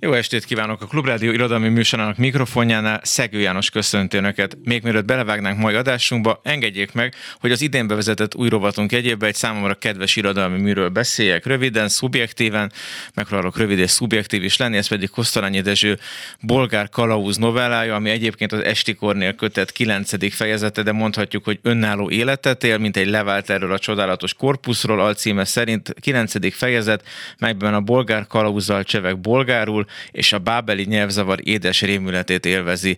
jó estét kívánok a Klubrádió irodalmi műsorának mikrofonjánál. Szegő János köszönti. Még mielőtt belevágnánk mai adásunkba, engedjék meg, hogy az idén bevezetett új rovatunk egyébbe egy számomra kedves irodalmi műről beszéljek. Röviden, szubjektíven, megpróbálok rövid és szubjektív is lenni, ez pedig Kosztolányi Dezső bolgár kalauz novellája, ami egyébként az Esti Kornél kötet 9. fejezete, de mondhatjuk, hogy önálló életet él, mint egy levált erről a csodálatos korpuszról, alcíme szerint 9. fejezet, melyben a bolgár kalauzzal cseveg bolgárul, és a bábeli nyelvzavar édes rémületét élvezi.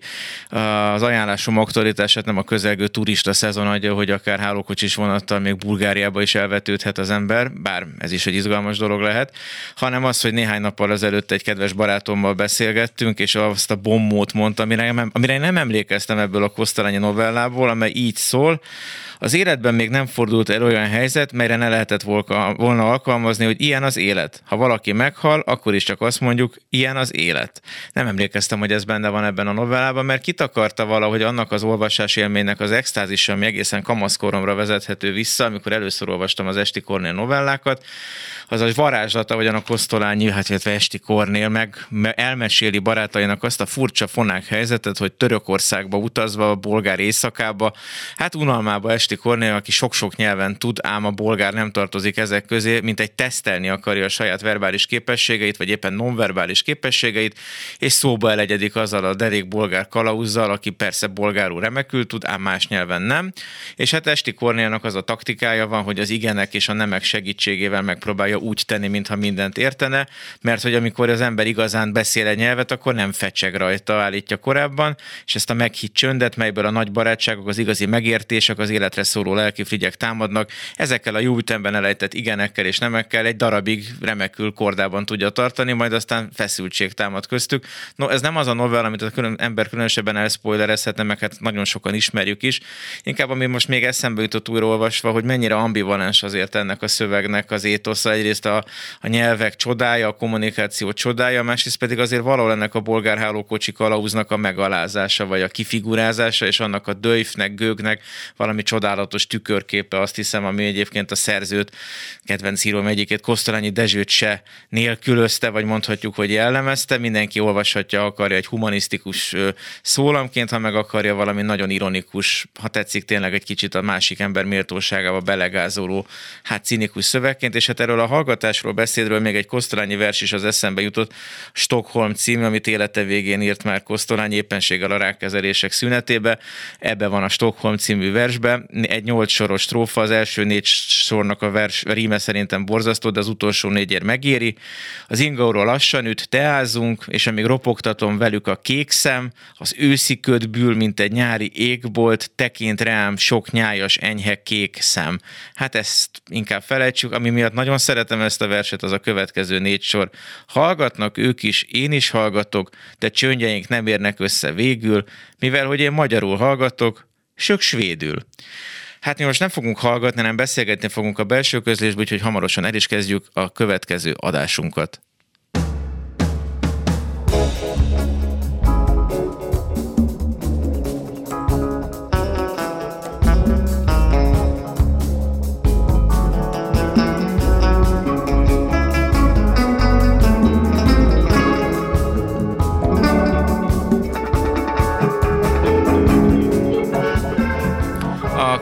Az ajánlásom aktualitását nem a közelgő turista szezon adja, hogy akár hálókocsis vonattal még Bulgáriába is elvetődhet az ember, bár ez is egy izgalmas dolog lehet, hanem az, hogy néhány nappal ezelőtt egy kedves barátommal beszélgettünk, és azt a bombót mondta, amire amire nem emlékeztem ebből a Kosztalányi novellából, amely így szól, az életben még nem fordult el olyan helyzet, melyre ne lehetett volna alkalmazni, hogy ilyen az élet. Ha valaki meghal, akkor is csak azt mondjuk, ilyen az élet. Nem emlékeztem, hogy ez benne van ebben a novellában, mert kitakarta valahogy annak az olvasás élménynek az extázisa, ami egészen kamaszkoromra vezethető vissza, amikor először olvastam az Esti Kornél novellákat, az a varázslata, vagy a Kosztolányi, hát illetve Esti Kornél meg elmeséli barátainak azt a furcsa fonák helyzetet, hogy Törökországba utazva, a bolgár éjszakába, hát unalmába Esti Kornél, aki sok-sok nyelven tud, ám a bolgár nem tartozik ezek közé, mint egy tesztelni akarja a saját verbális képességeit, vagy éppen nonverbális képességeit, és szóba elegyedik azzal a derék bolgár kalauzzal, aki persze bolgárul remekül tud, ám más nyelven nem. És hát Esti Kornélnak az a taktikája van, hogy az igenek és a nemek segítségével megpróbálja úgy tenni, mintha mindent értene, mert hogy amikor az ember igazán beszél egy nyelvet, akkor nem fecseg rajta, állítja korábban, és ezt a meghitt csöndet, melyből a nagy barátságok, az igazi megértések, az életre szóló lelki frigyek támadnak, ezekkel a jó ütemben elejtett igenekkel és nemekkel egy darabig remekül kordában tudja tartani, majd aztán feszültség támad köztük. No, ez nem az a novella, amit az külön, ember különösebben elspoilerezhetne, meg hát nagyon sokan ismerjük is. Inkább ami most még eszembe jutott újra olvasva, hogy mennyire ambivalens azért ennek a szövegnek az étosza. Egyrészt a, a nyelvek csodája, a kommunikáció csodája, másrészt pedig azért valahol ennek a bolgárhálókocsi kalauznak a megalázása, vagy a kifigurázása, és annak a döjfnek, gőgnek valami csodálatos tükörképe, azt hiszem, ami egyébként a szerzőt, kedvenc írom egyikét, Kosztolányi Dezsőt se nélkülözte, vagy mondhatjuk, hogy jellemezte. Mindenki olvashatja, akarja egy humanisztikus szólamként, ha meg akarja valami nagyon ironikus, ha tetszik tényleg egy kicsit a másik ember méltóságába belegázoló, hát cinikus szövegként, és hát erről a hallgatásról, beszédről még egy Kosztolányi vers is az eszembe jutott, Stockholm cím, amit élete végén írt már Kosztolányi éppenséggel a rákkezelések szünetébe. Ebbe van a Stockholm című versbe. Egy nyolc soros trófa, az első négy sornak a vers a ríme szerintem borzasztó, de az utolsó négyért megéri. Az ingóról lassan üt, teázunk, és amíg ropogtatom velük a kék szem, az őszi köd bül, mint egy nyári égbolt, tekint rám sok nyájas enyhe kék szem. Hát ezt inkább felejtsük, ami miatt nagyon szeretem ezt a verset, az a következő négy sor. Hallgatnak ők is, én is hallgatok, de csöndjeink nem érnek össze végül, mivel hogy én magyarul hallgatok, sök svédül. Hát mi most nem fogunk hallgatni, hanem beszélgetni fogunk a belső közlésből, úgyhogy hamarosan el is kezdjük a következő adásunkat.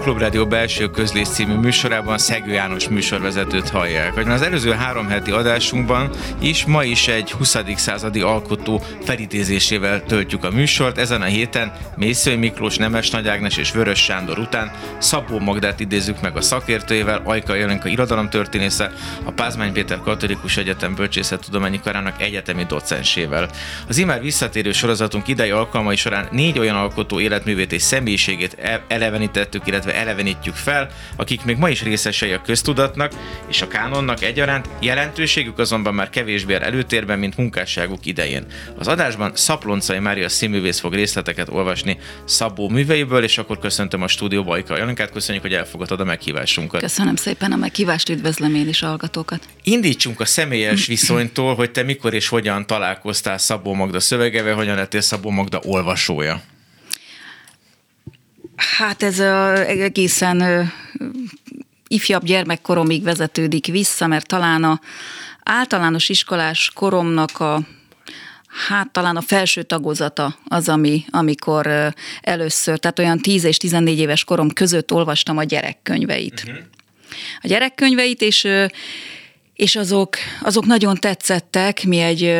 Klubrádió belső közlés című műsorában Szegő János műsorvezetőt hallják. Hogy az előző három heti adásunkban is ma is egy 20. századi alkotó felidézésével töltjük a műsort. Ezen a héten Mészői Miklós, Nemes Nagy Ágnes és Vörös Sándor után Szabó Magdát idézzük meg a szakértőjével, Ajka Jelenka irodalomtörténésze, a Pázmány Péter Katolikus Egyetem Bölcsészettudományi Karának egyetemi docensével. Az immár visszatérő sorozatunk idei alkalmai során négy olyan alkotó életművét és személyiségét e- elevenítettük, illetve elevenítjük fel, akik még ma is részesei a köztudatnak és a kánonnak egyaránt, jelentőségük azonban már kevésbé előtérben, mint munkásságuk idején. Az adásban Szaploncai Mária színművész fog részleteket olvasni Szabó műveiből, és akkor köszöntöm a stúdió Bajka Jelenkát, köszönjük, hogy elfogadtad a meghívásunkat. Köszönöm szépen a meghívást, üdvözlöm én is a hallgatókat. Indítsunk a személyes viszonytól, hogy te mikor és hogyan találkoztál Szabó Magda szövegevel, hogyan lettél Szabó Magda olvasója. Hát ez egészen ifjabb gyermekkoromig vezetődik vissza, mert talán a általános iskolás koromnak a Hát talán a felső tagozata az, ami, amikor először, tehát olyan 10 és 14 éves korom között olvastam a gyerekkönyveit. Uh-huh. A gyerekkönyveit, és és azok, azok nagyon tetszettek. Mi egy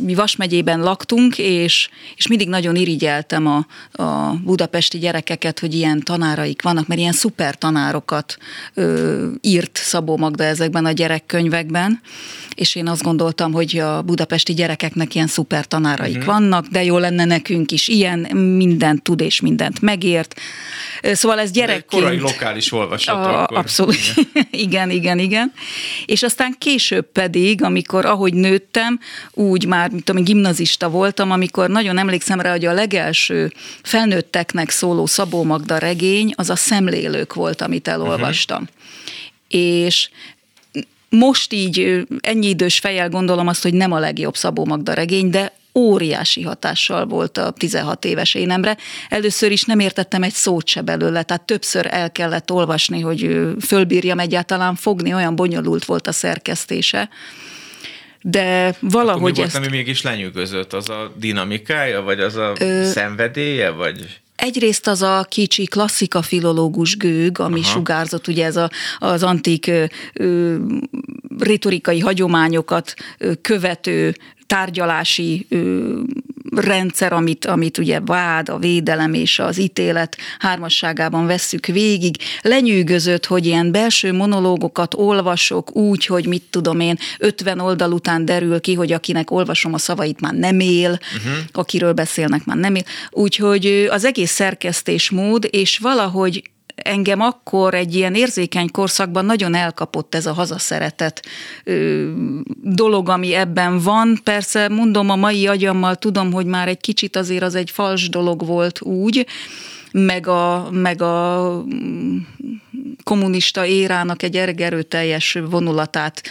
mi Vas megyében laktunk, és, és mindig nagyon irigyeltem a, a budapesti gyerekeket, hogy ilyen tanáraik vannak, mert ilyen szuper tanárokat ö, írt Szabó Magda ezekben a gyerekkönyvekben, és én azt gondoltam, hogy a budapesti gyerekeknek ilyen szuper tanáraik uh-huh. vannak, de jó lenne nekünk is ilyen, mindent tud és mindent megért. Szóval ez gyerekként... korai lokális olvasató a, akkor. Abszolút. igen, igen, igen. És aztán később pedig, amikor ahogy nőttem, úgy már, mint tudom, gimnazista voltam, amikor nagyon emlékszem rá, hogy a legelső felnőtteknek szóló Szabó Magda regény, az a szemlélők volt, amit elolvastam. Uh-huh. És most így ennyi idős fejjel gondolom azt, hogy nem a legjobb Szabó Magda regény, de óriási hatással volt a 16 éves énemre. Először is nem értettem egy szót se belőle, tehát többször el kellett olvasni, hogy fölbírjam egyáltalán fogni, olyan bonyolult volt a szerkesztése de valahogy Akkor mi volt, ezt... ami mégis lenyűgözött? Az a dinamikája, vagy az a Ö... szenvedélye, vagy... Egyrészt az a kicsi klasszika filológus gőg, ami Aha. sugárzott, ugye ez a, az antik ö, retorikai hagyományokat követő tárgyalási ö, rendszer, amit, amit ugye vád, a védelem és az ítélet hármasságában vesszük végig, lenyűgözött, hogy ilyen belső monológokat olvasok úgy, hogy mit tudom én, 50 oldal után derül ki, hogy akinek olvasom a szavait már nem él, uh-huh. akiről beszélnek már nem él. Úgyhogy az egész szerkesztésmód, és valahogy engem akkor egy ilyen érzékeny korszakban nagyon elkapott ez a hazaszeretet ö, dolog, ami ebben van. Persze mondom, a mai agyammal tudom, hogy már egy kicsit azért az egy fals dolog volt úgy, meg a, meg a mm, kommunista érának egy erőteljes vonulatát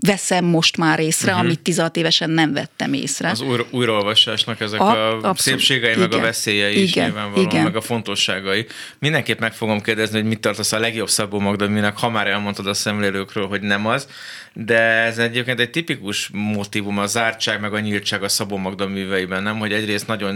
veszem most már észre, uh-huh. amit 16 évesen nem vettem észre. Az újra, újraolvasásnak ezek a, a abszolút. szépségei, igen. meg a veszélyei is igen. nyilvánvalóan, igen. meg a fontosságai. Mindenképp meg fogom kérdezni, hogy mit tartasz a legjobb Szabó Magda, minek ha már elmondtad a szemlélőkről, hogy nem az, de ez egyébként egy tipikus motivum, a zártság meg a nyíltság a Szabó Magda műveiben, nem? Hogy egyrészt nagyon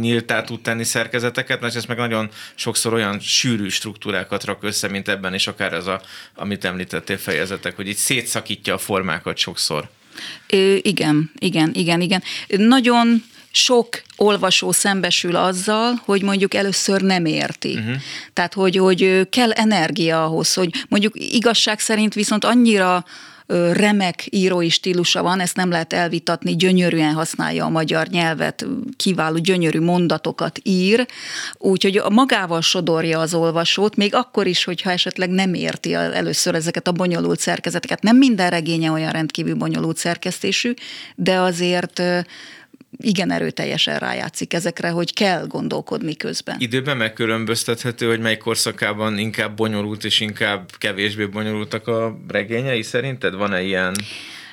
nyíltá tud tenni szerkezeteket, másrészt meg nagyon sokszor olyan sűrű struktúrákat rak össze, mint ebben is, akár ez a, amit említettél fejezetek, hogy itt szétszakítja a formákat sokszor. Ö, igen, igen, igen, igen. Nagyon sok olvasó szembesül azzal, hogy mondjuk először nem érti. Uh-huh. Tehát, hogy, hogy kell energia ahhoz, hogy mondjuk igazság szerint viszont annyira remek írói stílusa van, ezt nem lehet elvitatni, gyönyörűen használja a magyar nyelvet, kiváló gyönyörű mondatokat ír, úgyhogy magával sodorja az olvasót, még akkor is, hogyha esetleg nem érti először ezeket a bonyolult szerkezeteket. Nem minden regénye olyan rendkívül bonyolult szerkesztésű, de azért igen erőteljesen rájátszik ezekre, hogy kell gondolkodni közben. Időben megkülönböztethető, hogy mely korszakában inkább bonyolult és inkább kevésbé bonyolultak a regényei szerinted? Van-e ilyen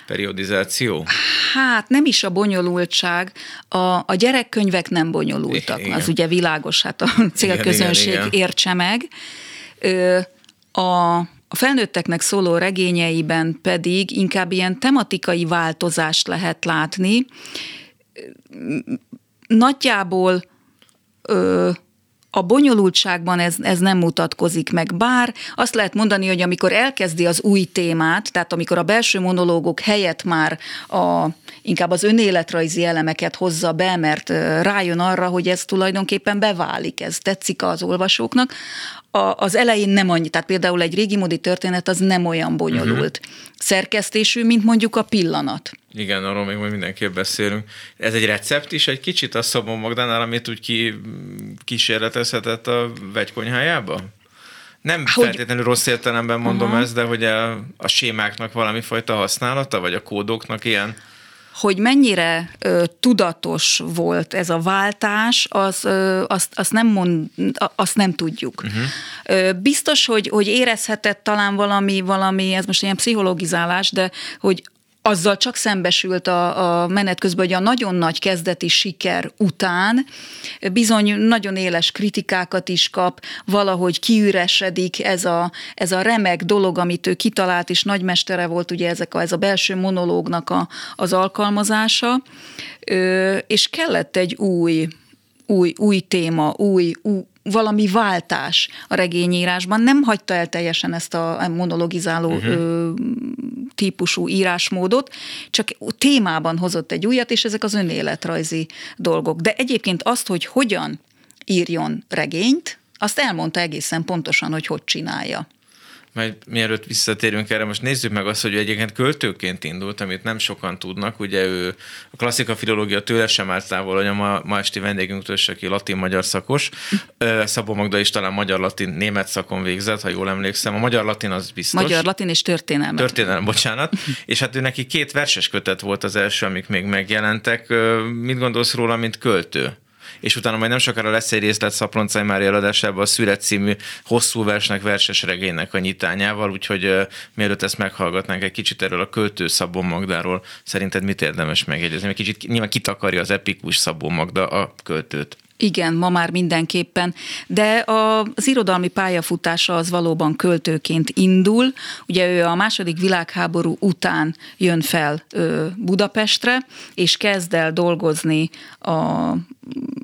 periodizáció? Hát nem is a bonyolultság, a, a gyerekkönyvek nem bonyolultak, igen. az ugye világos, hát a célközönség igen, igen, igen. értse meg. Ö, a, a felnőtteknek szóló regényeiben pedig inkább ilyen tematikai változást lehet látni, nagyjából ö, a bonyolultságban ez, ez nem mutatkozik meg, bár azt lehet mondani, hogy amikor elkezdi az új témát, tehát amikor a belső monológok helyett már a, inkább az önéletrajzi elemeket hozza be, mert rájön arra, hogy ez tulajdonképpen beválik, ez tetszik az olvasóknak, a, az elején nem annyi, tehát például egy régi modi történet az nem olyan bonyolult uh-huh. szerkesztésű, mint mondjuk a pillanat. Igen, arról még majd mindenképp beszélünk. Ez egy recept is egy kicsit a Szabon Magdánál, amit úgy ki, kísérletezhetett a vegykonyhájába? Nem hogy... feltétlenül rossz értelemben mondom uh-huh. ezt, de hogy a, a sémáknak valami fajta használata, vagy a kódoknak ilyen hogy mennyire ö, tudatos volt ez a váltás, az, ö, azt, azt, nem mond, azt nem tudjuk. Uh-huh. Ö, biztos, hogy, hogy érezhetett talán valami, valami, ez most ilyen pszichologizálás, de hogy azzal csak szembesült a, a menet közben, hogy a nagyon nagy kezdeti siker után bizony nagyon éles kritikákat is kap, valahogy kiüresedik ez a, ez a remek dolog, amit ő kitalált, és nagymestere volt ugye ezek a, ez a belső monológnak a, az alkalmazása, ö, és kellett egy új, új, új téma, új, új, valami váltás a regényírásban. Nem hagyta el teljesen ezt a monologizáló uh-huh. típusú írásmódot, csak témában hozott egy újat, és ezek az önéletrajzi dolgok. De egyébként azt, hogy hogyan írjon regényt, azt elmondta egészen pontosan, hogy hogy csinálja majd mielőtt visszatérünk erre, most nézzük meg azt, hogy egyébként költőként indult, amit nem sokan tudnak. Ugye ő a klasszika filológia tőle sem állt távol, hogy a ma, ma esti vendégünktől is, aki latin-magyar szakos. Szabó Magda is talán magyar-latin-német szakon végzett, ha jól emlékszem. A magyar-latin az biztos. Magyar-latin és történelem. Történelem, bocsánat. és hát ő neki két verses kötet volt az első, amik még megjelentek. Mit gondolsz róla, mint költő? És utána majd nem sokára lesz egy részlet Szaploncai Mária eladásában a Szület című hosszú versnek, verses regénynek a nyitányával, úgyhogy uh, mielőtt ezt meghallgatnánk egy kicsit erről a költő Szabó Magdáról, szerinted mit érdemes megjegyezni? Egy kicsit nyilván kitakarja az epikus Szabó Magda a költőt. Igen, ma már mindenképpen, de az irodalmi pályafutása az valóban költőként indul. Ugye ő a második világháború után jön fel Budapestre, és kezd el dolgozni a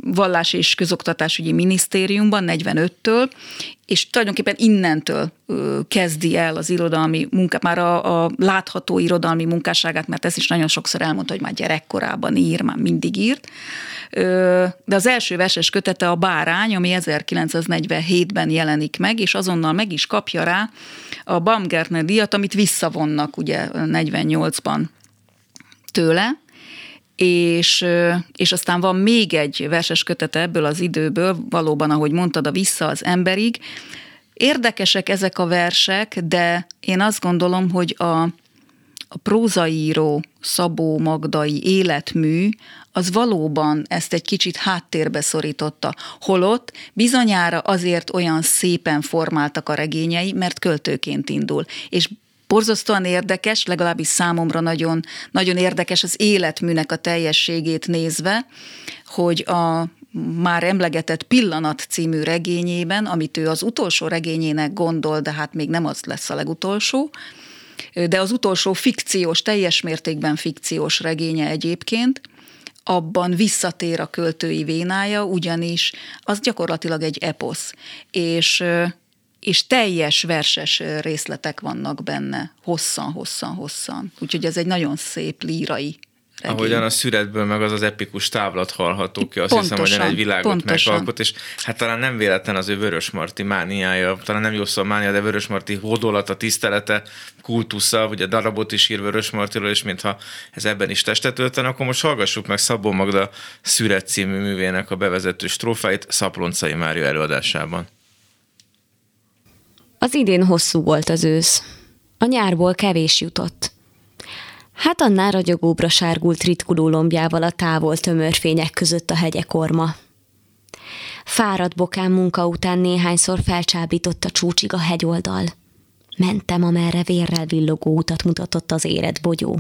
vallás és közoktatásügyi minisztériumban 45-től, és tulajdonképpen innentől kezdi el az irodalmi munkát, már a, a látható irodalmi munkásságát, mert ezt is nagyon sokszor elmondta, hogy már gyerekkorában ír, már mindig írt. De az első verses kötete a Bárány, ami 1947-ben jelenik meg, és azonnal meg is kapja rá a Baumgartner díjat, amit visszavonnak ugye 48-ban tőle, és, és aztán van még egy verses kötete ebből az időből, valóban, ahogy mondtad, a Vissza az emberig. Érdekesek ezek a versek, de én azt gondolom, hogy a, a prózaíró Szabó Magdai életmű az valóban ezt egy kicsit háttérbe szorította. Holott bizonyára azért olyan szépen formáltak a regényei, mert költőként indul. És borzasztóan érdekes, legalábbis számomra nagyon, nagyon érdekes az életműnek a teljességét nézve, hogy a már emlegetett Pillanat című regényében, amit ő az utolsó regényének gondol, de hát még nem az lesz a legutolsó, de az utolsó fikciós, teljes mértékben fikciós regénye egyébként, abban visszatér a költői vénája, ugyanis az gyakorlatilag egy eposz. És és teljes verses részletek vannak benne, hosszan, hosszan, hosszan. Úgyhogy ez egy nagyon szép lírai regény. Ahogyan a szüretből meg az az epikus távlat hallható ki, azt pontosan, hiszem, hogy egy világot pontosan. megalkot, és hát talán nem véletlen az ő Vörös Marti mániája, talán nem jó szó mánia, de Vörös Marti hódolata, tisztelete, kultusza, ugye darabot is ír Vörös Martiról, és mintha ez ebben is testet ölten, akkor most hallgassuk meg Szabó Magda Szüret című művének a bevezető strófáit Szaploncai Mária előadásában. Az idén hosszú volt az ősz. A nyárból kevés jutott. Hát annál ragyogóbra sárgult ritkuló lombjával a távol tömör fények között a hegyekorma. Fáradt bokán munka után néhányszor felcsábított a csúcsig a hegyoldal. Mentem, amerre vérrel villogó utat mutatott az éred bogyó.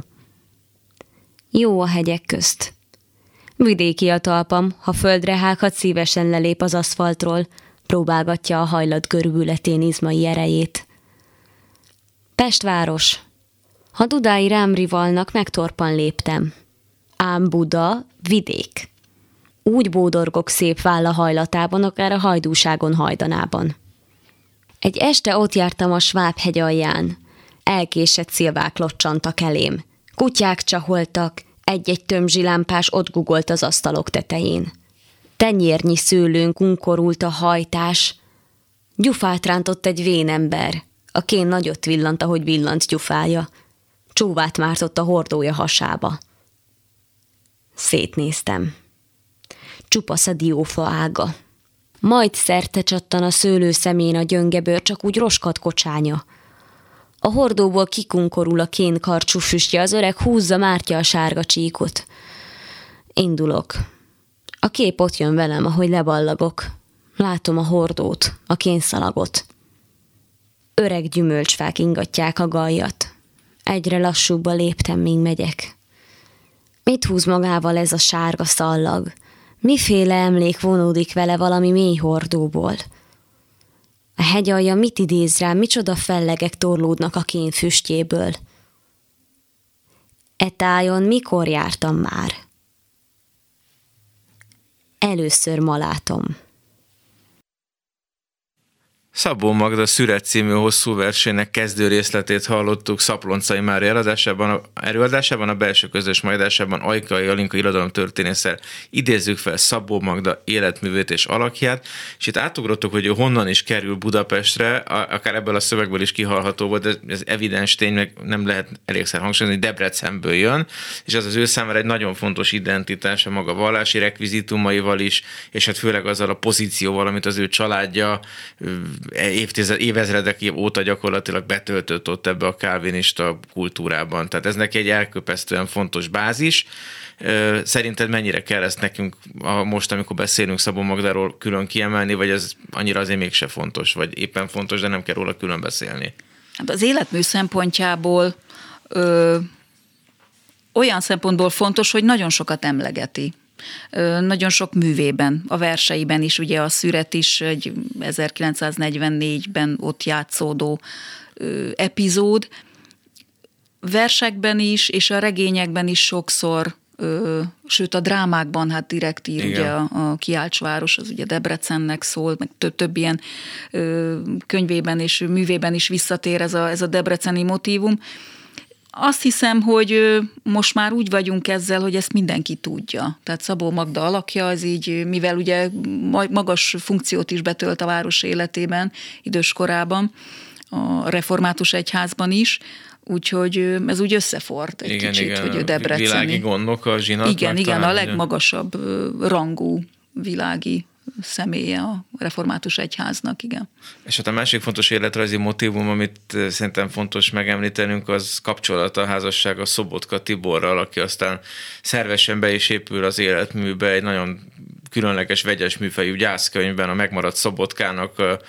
Jó a hegyek közt. Vidéki a talpam, ha földre hághat, szívesen lelép az aszfaltról, próbálgatja a hajlat görbületén izmai erejét. Pestváros. Ha Dudái rám rivalnak, megtorpan léptem. Ám Buda, vidék. Úgy bódorgok szép válla hajlatában, akár a hajdúságon hajdanában. Egy este ott jártam a Sváb hegy alján. Elkésett szilvák locsantak elém. Kutyák csaholtak, egy-egy tömzsilámpás ott gugolt az asztalok tetején tenyérnyi szőlőnk unkorult a hajtás, Gyufát rántott egy vén ember. A kén nagyot villant, ahogy villant gyufája. Csóvát mártott a hordója hasába. Szétnéztem. Csupasz a diófa ága. Majd szerte csattan a szőlő szemén a gyöngebőr, csak úgy roskat kocsánya. A hordóból kikunkorul a kén karcsú füstje, az öreg húzza mártja a sárga csíkot. Indulok. A kép ott jön velem, ahogy leballagok. Látom a hordót, a kénszalagot. Öreg gyümölcsfák ingatják a gajat. Egyre lassúbban léptem, míg megyek. Mit húz magával ez a sárga szallag? Miféle emlék vonódik vele valami mély hordóból? A hegyalja mit idéz rá, micsoda fellegek torlódnak a kén füstjéből? E tájon mikor jártam már? Először ma látom. Szabó Magda Szüret című hosszú versének kezdő részletét hallottuk Szaploncai Mári előadásában, a, előadásában, a belső közös majdásában Ajkai Alinka irodalom történésszel idézzük fel Szabó Magda életművét és alakját, és itt átugrottuk, hogy ő honnan is kerül Budapestre, akár ebből a szövegből is kihalható volt, de ez evidens tény, meg nem lehet elégszer hangsúlyozni, hogy Debrecenből jön, és az az ő számára egy nagyon fontos identitás a maga vallási rekvizitumaival is, és hát főleg azzal a pozícióval, amit az ő családja évtized, évezredek óta gyakorlatilag betöltött ott ebbe a kálvinista kultúrában. Tehát ez neki egy elköpesztően fontos bázis. Szerinted mennyire kell ezt nekünk a, most, amikor beszélünk Szabó Magdáról külön kiemelni, vagy ez annyira azért mégse fontos, vagy éppen fontos, de nem kell róla külön beszélni? Hát az életmű szempontjából ö, olyan szempontból fontos, hogy nagyon sokat emlegeti nagyon sok művében, a verseiben is, ugye a Szüret is egy 1944-ben ott játszódó epizód, versekben is, és a regényekben is sokszor Ö, sőt a drámákban hát direkt ír, Igen. ugye a, a Kiálcsváros, az ugye Debrecennek szól, meg több, több ilyen ö, könyvében és művében is visszatér ez a, ez a debreceni motívum. Azt hiszem, hogy most már úgy vagyunk ezzel, hogy ezt mindenki tudja. Tehát Szabó Magda alakja, az így, mivel ugye magas funkciót is betölt a város életében, idős korában, a református egyházban is, úgyhogy ez úgy összefort egy igen, kicsit, igen, hogy ő Debreceni. Világi gondok a zsinat. Igen, igen, a legmagasabb rangú világi személye a református egyháznak, igen. És hát a másik fontos életrajzi motivum, amit eh, szerintem fontos megemlítenünk, az kapcsolat a házasság a Szobotka Tiborral, aki aztán szervesen be is épül az életműbe egy nagyon különleges, vegyes műfejű gyászkönyvben a megmaradt Szobotkának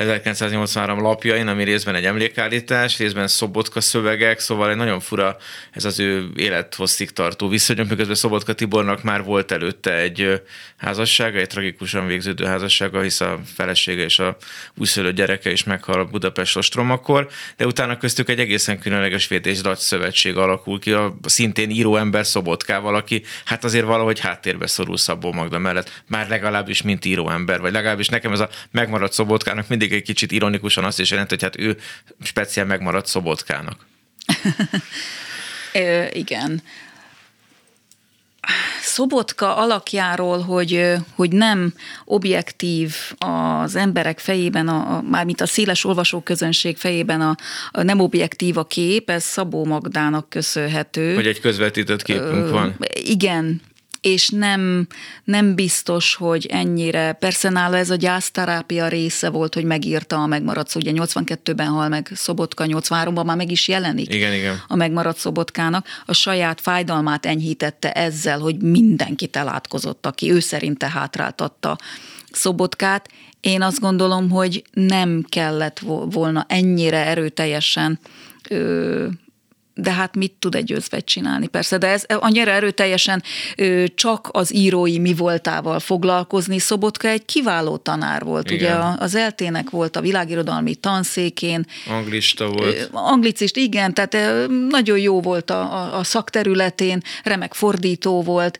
1983 lapjain, ami részben egy emlékállítás, részben szobotka szövegek, szóval egy nagyon fura ez az ő élethosszig tartó viszonyok, miközben Szobotka Tibornak már volt előtte egy házassága, egy tragikusan végződő házassága, hisz a felesége és a újszülött gyereke is meghal Budapest ostromakor, de utána köztük egy egészen különleges védés szövetség alakul ki, a szintén író ember Szobotkával, aki hát azért valahogy háttérbe szorul Szabó Magda mellett, már legalábbis mint író ember, vagy legalábbis nekem ez a megmaradt Szobotkának mindig egy kicsit ironikusan azt is jelenti, hogy hát ő speciál megmaradt Szobotkának. Ö, igen. Szobotka alakjáról, hogy, hogy nem objektív az emberek fejében, a, a, mármint a széles olvasóközönség fejében a, a nem objektív a kép, ez Szabó Magdának köszönhető. Hogy egy közvetített képünk van. Igen, és nem, nem biztos, hogy ennyire, persze nála ez a gyászterápia része volt, hogy megírta a megmaradt, ugye 82-ben hal meg Szobotka, 83-ban már meg is jelenik igen, igen. a megmaradt Szobotkának, a saját fájdalmát enyhítette ezzel, hogy mindenkit elátkozott, aki ő szerinte hátráltatta Szobotkát. Én azt gondolom, hogy nem kellett volna ennyire erőteljesen ö, de hát mit tud egy özvegy csinálni? Persze, de ez annyira erőteljesen csak az írói mi voltával foglalkozni. Szobotka egy kiváló tanár volt. Igen. Ugye az eltének volt a világirodalmi tanszékén. Anglista volt. Anglicist, igen, tehát nagyon jó volt a, a, a szakterületén, remek fordító volt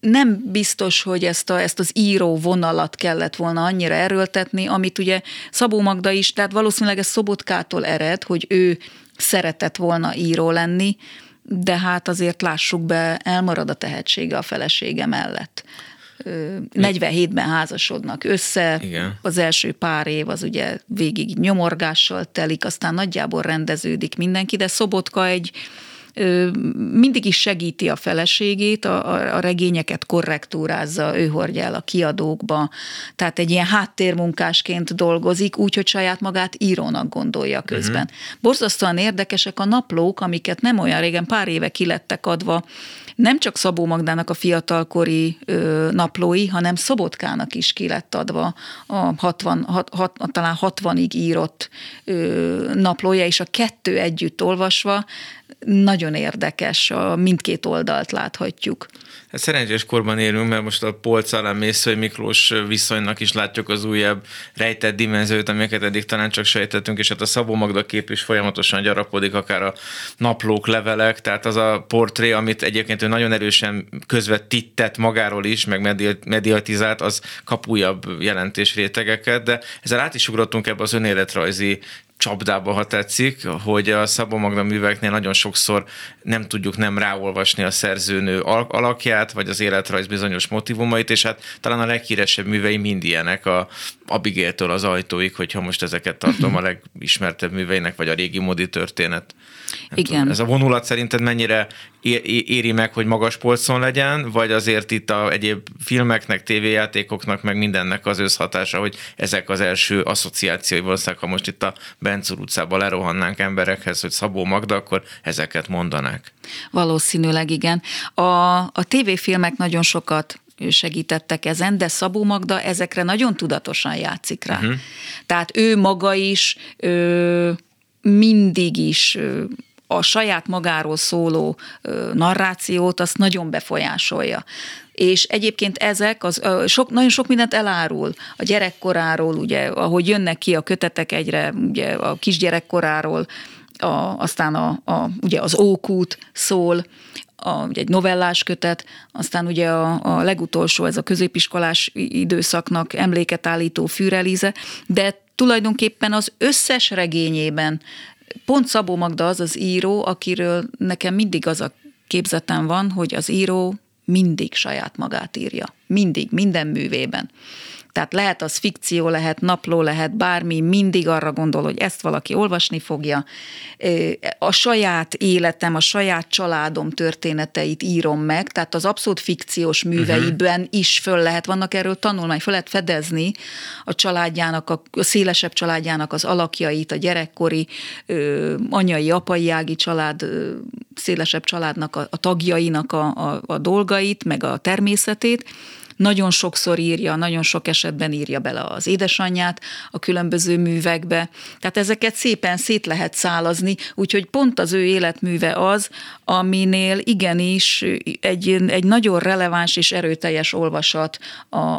nem biztos, hogy ezt, a, ezt az író vonalat kellett volna annyira erőltetni, amit ugye Szabó Magda is, tehát valószínűleg ez Szobotkától ered, hogy ő szeretett volna író lenni, de hát azért lássuk be, elmarad a tehetsége a felesége mellett. 47-ben házasodnak össze, Igen. az első pár év az ugye végig nyomorgással telik, aztán nagyjából rendeződik mindenki, de Szobotka egy mindig is segíti a feleségét, a, a, a regényeket korrektúrázza, ő hordja el a kiadókba, tehát egy ilyen háttérmunkásként dolgozik, úgyhogy saját magát írónak gondolja közben. Uh-huh. Borzasztóan érdekesek a naplók, amiket nem olyan régen, pár éve kilettek adva, nem csak Szabó Magdának a fiatalkori ö, naplói, hanem Szobotkának is ki lett adva a 60, hat, hat, talán 60-ig írott ö, naplója, és a kettő együtt olvasva nagyon érdekes, a mindkét oldalt láthatjuk. Hát szerencsés korban élünk, mert most a polcalán Mészői Miklós viszonynak is látjuk az újabb rejtett dimenziót, amiket eddig talán csak sejtettünk, és hát a Szabó Magda kép is folyamatosan gyarapodik, akár a naplók, levelek, tehát az a portré, amit egyébként ő nagyon erősen közvetített magáról is, meg mediatizált, az kap újabb jelentés rétegeket, de ezzel át is ugrottunk ebbe az önéletrajzi csapdába, ha tetszik, hogy a Szabó Magda műveknél nagyon sokszor nem tudjuk nem ráolvasni a szerzőnő alakját, vagy az életrajz bizonyos motivumait, és hát talán a leghíresebb művei mind ilyenek, a Abigéltől az ajtóig, hogyha most ezeket tartom a legismertebb műveinek, vagy a régi modi történet. Nem Igen. Tudom, ez a vonulat szerinted mennyire éri meg, hogy magas polcon legyen, vagy azért itt a egyéb filmeknek, tévéjátékoknak, meg mindennek az összhatása, hogy ezek az első asszociációi valószínűleg, ha most itt a Bencur utcába lerohannánk emberekhez, hogy Szabó Magda, akkor ezeket mondanák. Valószínűleg igen. A, a tévéfilmek nagyon sokat segítettek ezen, de Szabó Magda ezekre nagyon tudatosan játszik rá. Uh-huh. Tehát ő maga is ö, mindig is a saját magáról szóló narrációt azt nagyon befolyásolja. És egyébként ezek, az, sok, nagyon sok mindent elárul. A gyerekkoráról, ugye, ahogy jönnek ki a kötetek egyre, ugye a kisgyerekkoráról, a, aztán a, a, ugye az ókút szól, a, ugye egy novellás kötet, aztán ugye a, a legutolsó, ez a középiskolás időszaknak emléket állító fűrelíze, de tulajdonképpen az összes regényében pont Szabó Magda az az író, akiről nekem mindig az a képzetem van, hogy az író mindig saját magát írja. Mindig, minden művében. Tehát lehet az fikció, lehet napló, lehet bármi, mindig arra gondol, hogy ezt valaki olvasni fogja. A saját életem, a saját családom történeteit írom meg, tehát az abszolút fikciós műveiben uh-huh. is föl lehet, vannak erről tanulmány, föl lehet fedezni a családjának, a szélesebb családjának az alakjait, a gyerekkori anyai, apai ági család, szélesebb családnak a, a tagjainak a, a, a dolgait, meg a természetét, nagyon sokszor írja, nagyon sok esetben írja bele az édesanyját a különböző művekbe. Tehát ezeket szépen szét lehet szálazni, úgyhogy pont az ő életműve az, aminél igenis egy, egy nagyon releváns és erőteljes olvasat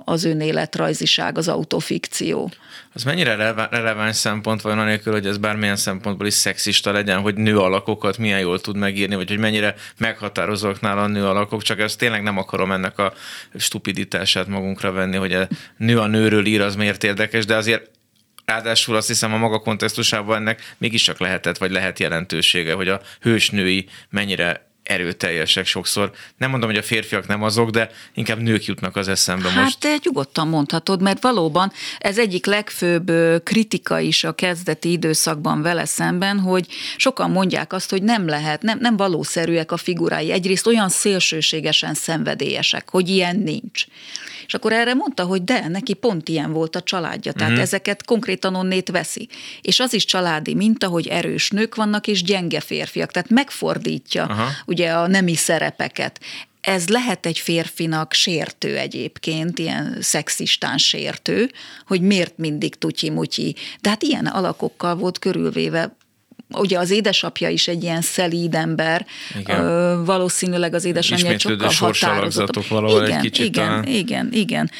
az önéletrajziság, az autofikció. Az mennyire releváns szempont van anélkül, hogy ez bármilyen szempontból is szexista legyen, hogy nő alakokat milyen jól tud megírni, vagy hogy mennyire meghatározók nála a nő alakok, csak ezt tényleg nem akarom ennek a stupiditását magunkra venni, hogy a nő a nőről ír, az miért érdekes, de azért Ráadásul azt hiszem a maga kontextusában ennek mégiscsak lehetett, vagy lehet jelentősége, hogy a hősnői mennyire erőteljesek sokszor. Nem mondom, hogy a férfiak nem azok, de inkább nők jutnak az eszembe hát, most. Hát nyugodtan mondhatod, mert valóban ez egyik legfőbb kritika is a kezdeti időszakban vele szemben, hogy sokan mondják azt, hogy nem lehet, nem, nem valószerűek a figurái. Egyrészt olyan szélsőségesen szenvedélyesek, hogy ilyen nincs. És akkor erre mondta, hogy de, neki pont ilyen volt a családja, tehát uh-huh. ezeket konkrétan onnét veszi. És az is családi minta, hogy erős nők vannak és gyenge férfiak, tehát megfordítja uh-huh. Ugye a nemi szerepeket ez lehet egy férfinak sértő egyébként, ilyen szexistán sértő, hogy miért mindig tutyi-mutyi. De hát ilyen alakokkal volt körülvéve ugye az édesapja is egy ilyen szelíd ember, Igen. valószínűleg az édesanyja sokkal határozott. valahol igen, egy kicsit igen, talán. igen, igen.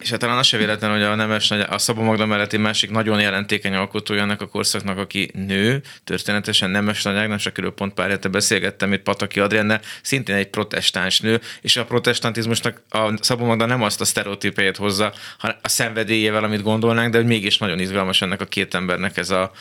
És hát talán az se véletlen, hogy a Nemes a Szabó Magda melletti másik nagyon jelentékeny alkotója ennek a korszaknak, aki nő, történetesen Nemes Nagy Ágnes, akiről pont pár hete beszélgettem itt Pataki Adrienne, szintén egy protestáns nő, és a protestantizmusnak a Szabó Magda nem azt a sztereotípejét hozza, hanem a szenvedélyével, amit gondolnánk, de hogy mégis nagyon izgalmas ennek a két embernek ez a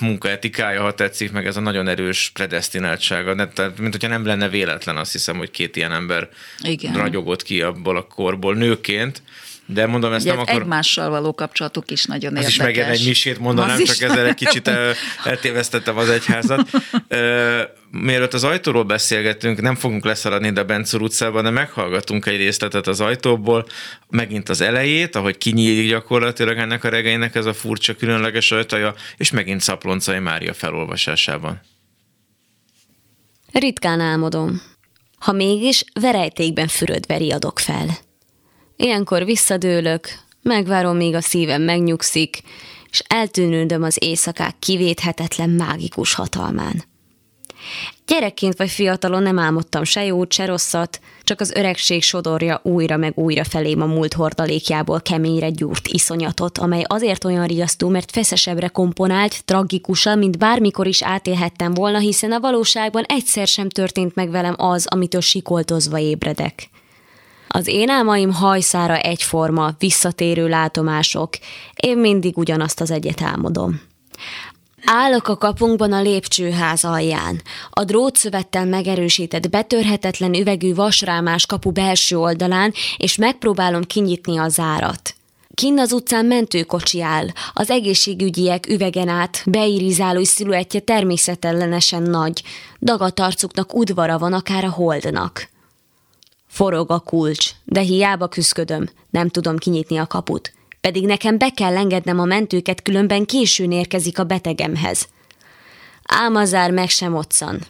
munkaetikája, ha tetszik, meg ez a nagyon erős predestináltsága. Tehát, mint hogyha nem lenne véletlen, azt hiszem, hogy két ilyen ember Igen. ragyogott ki abból a korból nőként. De mondom, ezt Ugye nem akkor... egymással való kapcsolatok is nagyon az érdekes. is megérne egy misét mondanám, az csak ezzel egy kicsit el, eltévesztettem az egyházat. Mielőtt az ajtóról beszélgetünk, nem fogunk leszaladni a Bencur utcában, de meghallgatunk egy részletet az ajtóból, megint az elejét, ahogy kinyílik gyakorlatilag ennek a regénynek ez a furcsa, különleges ajtaja, és megint Szaploncai Mária felolvasásában. Ritkán álmodom. Ha mégis, verejtékben fürödve riadok fel. Ilyenkor visszadőlök, megvárom, míg a szívem megnyugszik, és eltűnődöm az éjszakák kivéthetetlen mágikus hatalmán. Gyerekként vagy fiatalon nem álmodtam se jót, se rosszat, csak az öregség sodorja újra meg újra felém a múlt hordalékjából keményre gyúrt iszonyatot, amely azért olyan riasztó, mert feszesebbre komponált, tragikusan, mint bármikor is átélhettem volna, hiszen a valóságban egyszer sem történt meg velem az, amitől sikoltozva ébredek. Az én álmaim hajszára egyforma, visszatérő látomások, én mindig ugyanazt az egyet álmodom. Állok a kapunkban a lépcsőház alján. A drótszövettel megerősített, betörhetetlen üvegű vasrámás kapu belső oldalán, és megpróbálom kinyitni a zárat. Kinn az utcán mentőkocsi áll, az egészségügyiek üvegen át, beirizáló sziluettje természetellenesen nagy, dagadt arcuknak udvara van akár a holdnak. Forog a kulcs, de hiába küszködöm, nem tudom kinyitni a kaput. Pedig nekem be kell engednem a mentőket, különben későn érkezik a betegemhez. Álmazár meg sem otszan.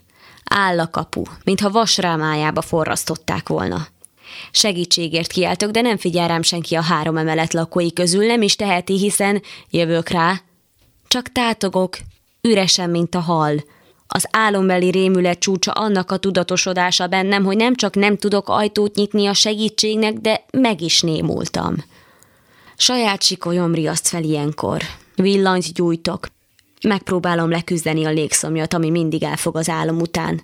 Áll a kapu, mintha vasrámájába forrasztották volna. Segítségért kiáltok, de nem figyel rám senki a három emelet lakói közül, nem is teheti, hiszen jövök rá. Csak tátogok, üresen, mint a hal, az álombeli rémület csúcsa annak a tudatosodása bennem, hogy nem csak nem tudok ajtót nyitni a segítségnek, de meg is némultam. Saját sikolyom riaszt fel ilyenkor. Villanyt gyújtok. Megpróbálom leküzdeni a légszomjat, ami mindig elfog az álom után.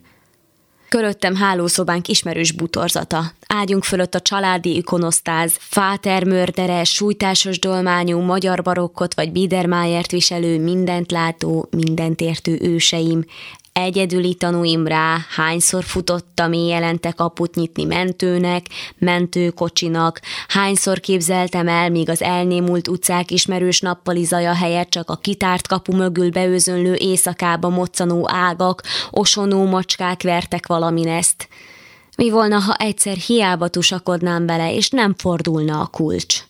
Köröttem hálószobánk ismerős butorzata. Ágyunk fölött a családi ikonosztáz, fátermördere, sújtásos dolmányú, magyar barokkot vagy Biedermájert viselő, mindent látó, mindent értő őseim, Egyedüli tanúim rá, hányszor futottam éjjelente kaput nyitni mentőnek, mentőkocsinak, hányszor képzeltem el, míg az elnémult utcák ismerős nappali zaja helyett csak a kitárt kapu mögül beőzönlő éjszakába moccanó ágak, osonó macskák vertek valaminest. Mi volna, ha egyszer hiába tusakodnám bele, és nem fordulna a kulcs?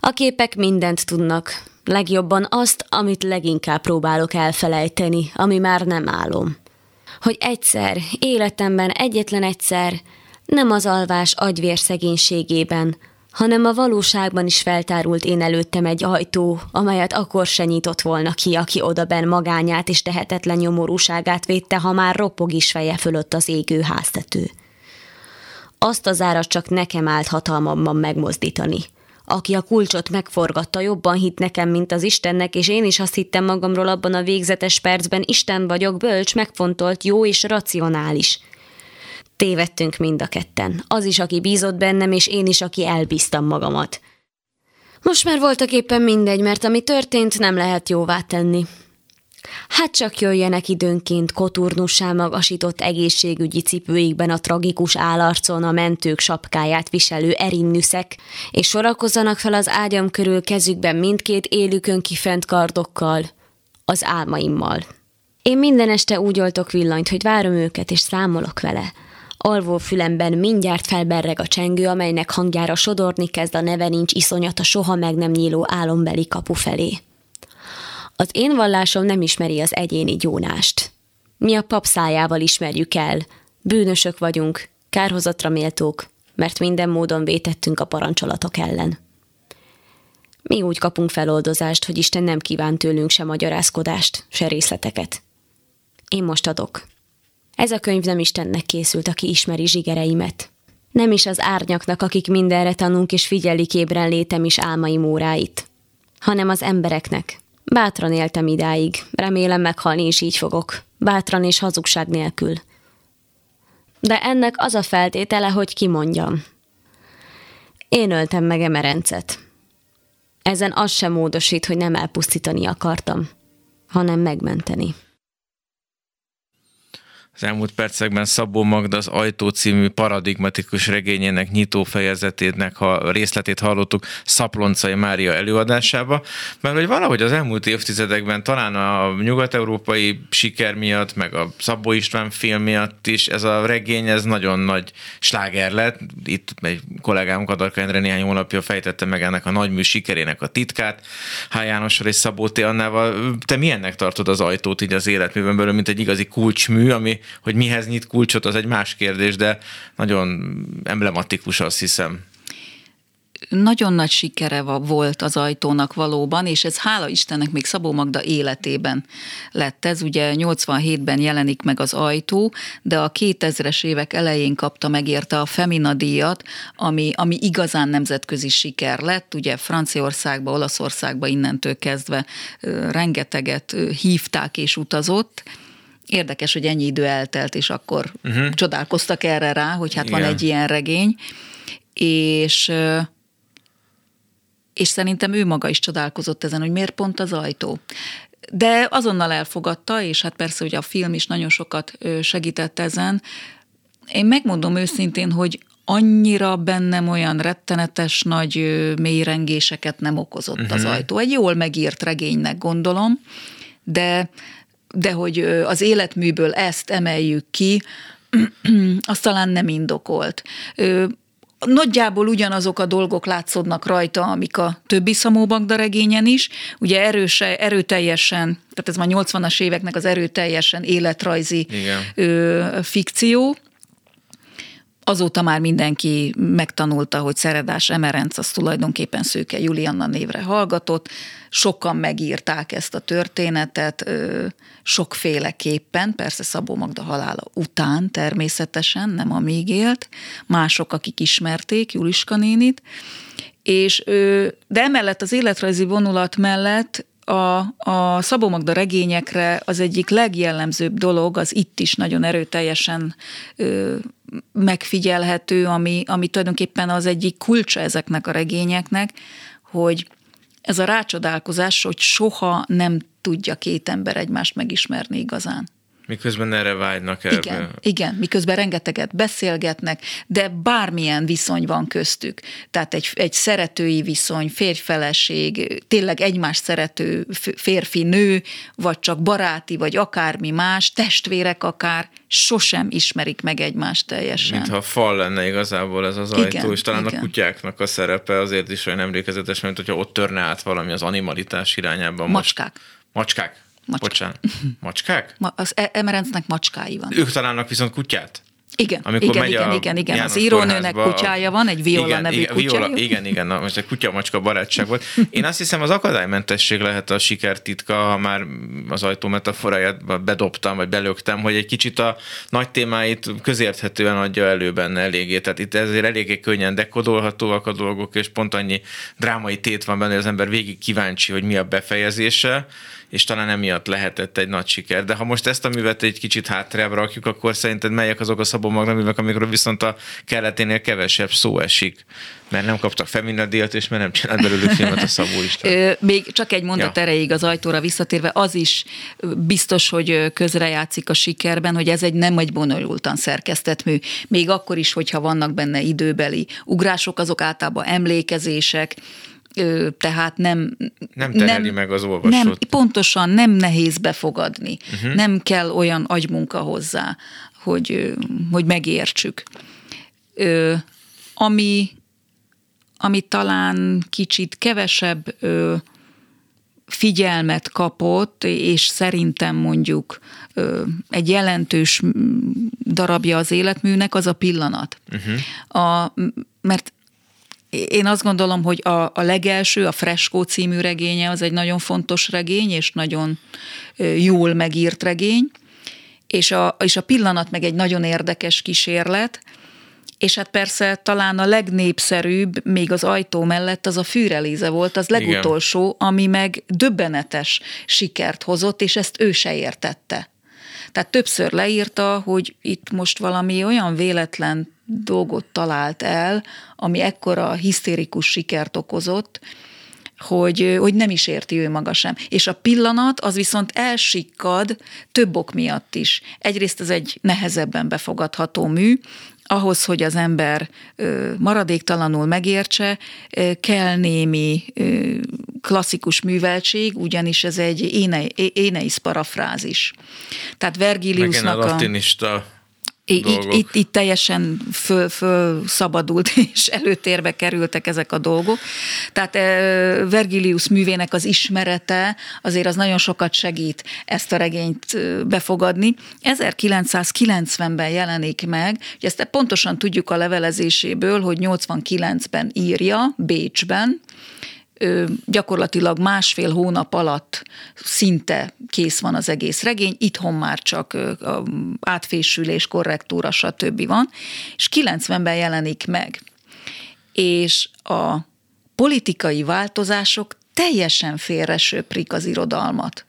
A képek mindent tudnak, Legjobban azt, amit leginkább próbálok elfelejteni, ami már nem álom. Hogy egyszer, életemben egyetlen egyszer, nem az alvás agyvér szegénységében, hanem a valóságban is feltárult én előttem egy ajtó, amelyet akkor se nyitott volna ki, aki odaben magányát és tehetetlen nyomorúságát védte, ha már ropog is feje fölött az égő háztető. Azt az árat csak nekem állt hatalmamban megmozdítani – aki a kulcsot megforgatta, jobban hitt nekem, mint az Istennek, és én is azt hittem magamról abban a végzetes percben, Isten vagyok, bölcs, megfontolt, jó és racionális. Tévedtünk mind a ketten. Az is, aki bízott bennem, és én is, aki elbíztam magamat. Most már voltak éppen mindegy, mert ami történt, nem lehet jóvá tenni. Hát csak jöjjenek időnként koturnussá magasított egészségügyi cipőikben a tragikus állarcon a mentők sapkáját viselő erinnüszek, és sorakozzanak fel az ágyam körül kezükben mindkét élükön kifent kardokkal, az álmaimmal. Én minden este úgy oltok villanyt, hogy várom őket és számolok vele. Alvó fülemben mindjárt felberreg a csengő, amelynek hangjára sodorni kezd a neve nincs iszonyata soha meg nem nyíló álombeli kapu felé. Az én vallásom nem ismeri az egyéni gyónást. Mi a pap szájával ismerjük el. Bűnösök vagyunk, kárhozatra méltók, mert minden módon vétettünk a parancsolatok ellen. Mi úgy kapunk feloldozást, hogy Isten nem kíván tőlünk se magyarázkodást, se részleteket. Én most adok. Ez a könyv nem Istennek készült, aki ismeri zsigereimet. Nem is az árnyaknak, akik mindenre tanunk és figyelik ébren létem is álmaim óráit, hanem az embereknek. Bátran éltem idáig, remélem meghalni is így fogok, bátran és hazugság nélkül. De ennek az a feltétele, hogy kimondjam. Én öltem meg Emerencet. Ezen az sem módosít, hogy nem elpusztítani akartam, hanem megmenteni. Az elmúlt percekben Szabó Magda az Ajtó című paradigmatikus regényének nyitó fejezetének a részletét hallottuk Szaploncai Mária előadásába, mert hogy valahogy az elmúlt évtizedekben talán a nyugat-európai siker miatt, meg a Szabó István film miatt is ez a regény, ez nagyon nagy sláger lett. Itt egy kollégám Kadarka Endre néhány hónapja fejtette meg ennek a nagymű sikerének a titkát, H. Jánossal és Szabó T. Annával. Te milyennek tartod az ajtót így az életműben belül, mint egy igazi kulcsmű, ami hogy mihez nyit kulcsot, az egy más kérdés, de nagyon emblematikus azt hiszem nagyon nagy sikere volt az ajtónak valóban, és ez hála Istennek még Szabó Magda életében lett ez. Ugye 87-ben jelenik meg az ajtó, de a 2000-es évek elején kapta megérte a Femina díjat, ami, ami igazán nemzetközi siker lett. Ugye Franciaországba, Olaszországba innentől kezdve rengeteget hívták és utazott, Érdekes, hogy ennyi idő eltelt, és akkor uh-huh. csodálkoztak erre rá, hogy hát Igen. van egy ilyen regény, és és szerintem ő maga is csodálkozott ezen, hogy miért pont az ajtó. De azonnal elfogadta, és hát persze hogy a film is nagyon sokat segített ezen. Én megmondom őszintén, hogy annyira bennem olyan rettenetes nagy mélyrengéseket nem okozott uh-huh. az mhm. ajtó. Egy jól megírt regénynek gondolom, de de hogy az életműből ezt emeljük ki, az talán nem indokolt. Nagyjából ugyanazok a dolgok látszódnak rajta, amik a többi Szamó Bagda regényen is. Ugye erőse, erőteljesen, tehát ez már 80-as éveknek az erőteljesen életrajzi ö, fikció, Azóta már mindenki megtanulta, hogy Szeredás Emerenc az tulajdonképpen Szőke Julianna névre hallgatott, sokan megírták ezt a történetet, sokféleképpen, persze Szabó Magda halála után természetesen, nem amíg élt, mások, akik ismerték Juliska nénit, és, de emellett az életrajzi vonulat mellett a, a Szabó Magda regényekre az egyik legjellemzőbb dolog, az itt is nagyon erőteljesen ö, megfigyelhető, ami, ami tulajdonképpen az egyik kulcsa ezeknek a regényeknek, hogy ez a rácsodálkozás, hogy soha nem tudja két ember egymást megismerni igazán. Miközben erre vágynak erre. Igen, igen, miközben rengeteget beszélgetnek, de bármilyen viszony van köztük. Tehát egy, egy szeretői viszony, férjfeleség, tényleg egymást szerető férfi-nő, vagy csak baráti, vagy akármi más, testvérek akár, sosem ismerik meg egymást teljesen. Mintha fal lenne igazából ez az igen, ajtó, és talán igen. a kutyáknak a szerepe azért is olyan emlékezetes, mint hogyha ott törne át valami az animalitás irányában. Macskák. Macskák? Macska. Bocsánat. Macskák? Ma, az e- emerencnek macskái van. Ők találnak viszont kutyát? Igen, Amikor igen, igen, igen, igen. Az írónőnek kutyája van, egy viola igen, nevű igen, kutyája. Viola, igen, igen, na, most egy kutya-macska barátság volt. Én azt hiszem, az akadálymentesség lehet a siker titka, ha már az ajtó metaforáját bedobtam, vagy belögtem, hogy egy kicsit a nagy témáit közérthetően adja elő benne eléggé. Tehát itt ezért eléggé könnyen dekodolhatóak a dolgok, és pont annyi drámai tét van benne, hogy az ember végig kíváncsi, hogy mi a befejezése és talán emiatt lehetett egy nagy siker. De ha most ezt a művet egy kicsit hátrébb rakjuk, akkor szerinted melyek azok a Szabó Magda művek, amikor viszont a kelleténél kevesebb szó esik? Mert nem kaptak Femina díjat, és mert nem csinált belőlük filmet a Szabó István. Még csak egy mondat ja. erejéig az ajtóra visszatérve, az is biztos, hogy közrejátszik a sikerben, hogy ez egy nem egy bonyolultan szerkesztett mű. Még akkor is, hogyha vannak benne időbeli ugrások, azok általában emlékezések, tehát nem... Nem tereli nem, meg az olvasót. Nem, pontosan nem nehéz befogadni. Uh-huh. Nem kell olyan agymunka hozzá, hogy, hogy megértsük. Ami, ami talán kicsit kevesebb figyelmet kapott, és szerintem mondjuk egy jelentős darabja az életműnek, az a pillanat. Uh-huh. A, mert én azt gondolom, hogy a, a legelső, a Freskó című regénye az egy nagyon fontos regény, és nagyon jól megírt regény, és a, és a pillanat meg egy nagyon érdekes kísérlet, és hát persze talán a legnépszerűbb, még az ajtó mellett az a Fűreléze volt, az legutolsó, Igen. ami meg döbbenetes sikert hozott, és ezt ő se értette. Tehát többször leírta, hogy itt most valami olyan véletlen dolgot talált el, ami ekkora hisztérikus sikert okozott, hogy, hogy nem is érti ő maga sem. És a pillanat az viszont elsikkad több ok miatt is. Egyrészt ez egy nehezebben befogadható mű, ahhoz, hogy az ember maradéktalanul megértse, kell némi klasszikus műveltség, ugyanis ez egy éne, éneisz parafrázis. Tehát Vergiliusnak a... latinista itt, itt, itt teljesen föl, föl szabadult és előtérbe kerültek ezek a dolgok. Tehát Vergilius művének az ismerete azért az nagyon sokat segít ezt a regényt befogadni. 1990-ben jelenik meg, hogy ezt pontosan tudjuk a levelezéséből, hogy 89-ben írja Bécsben, gyakorlatilag másfél hónap alatt szinte kész van az egész regény, itthon már csak átfésülés, korrektúra, stb. van, és 90-ben jelenik meg. És a politikai változások teljesen félre az irodalmat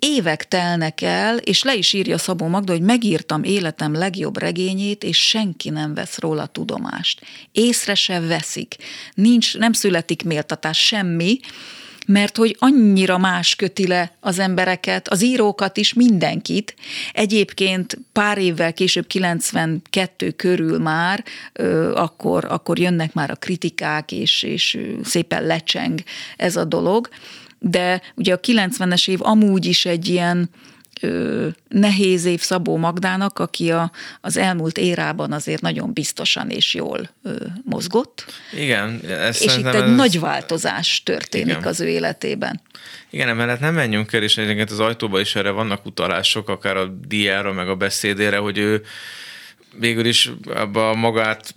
évek telnek el, és le is írja Szabó Magda, hogy megírtam életem legjobb regényét, és senki nem vesz róla tudomást. Észre se veszik. Nincs, nem születik méltatás, semmi, mert hogy annyira más köti le az embereket, az írókat is, mindenkit. Egyébként pár évvel később, 92 körül már, akkor, akkor jönnek már a kritikák, és, és szépen lecseng ez a dolog de ugye a 90-es év amúgy is egy ilyen ö, nehéz év Szabó Magdának, aki a, az elmúlt érában azért nagyon biztosan és jól ö, mozgott. Igen. Ezt és itt egy ez... nagy változás történik Igen. az ő életében. Igen, emellett nem menjünk el, és egyébként az ajtóban is erre vannak utalások, akár a diára, meg a beszédére, hogy ő végül is abba magát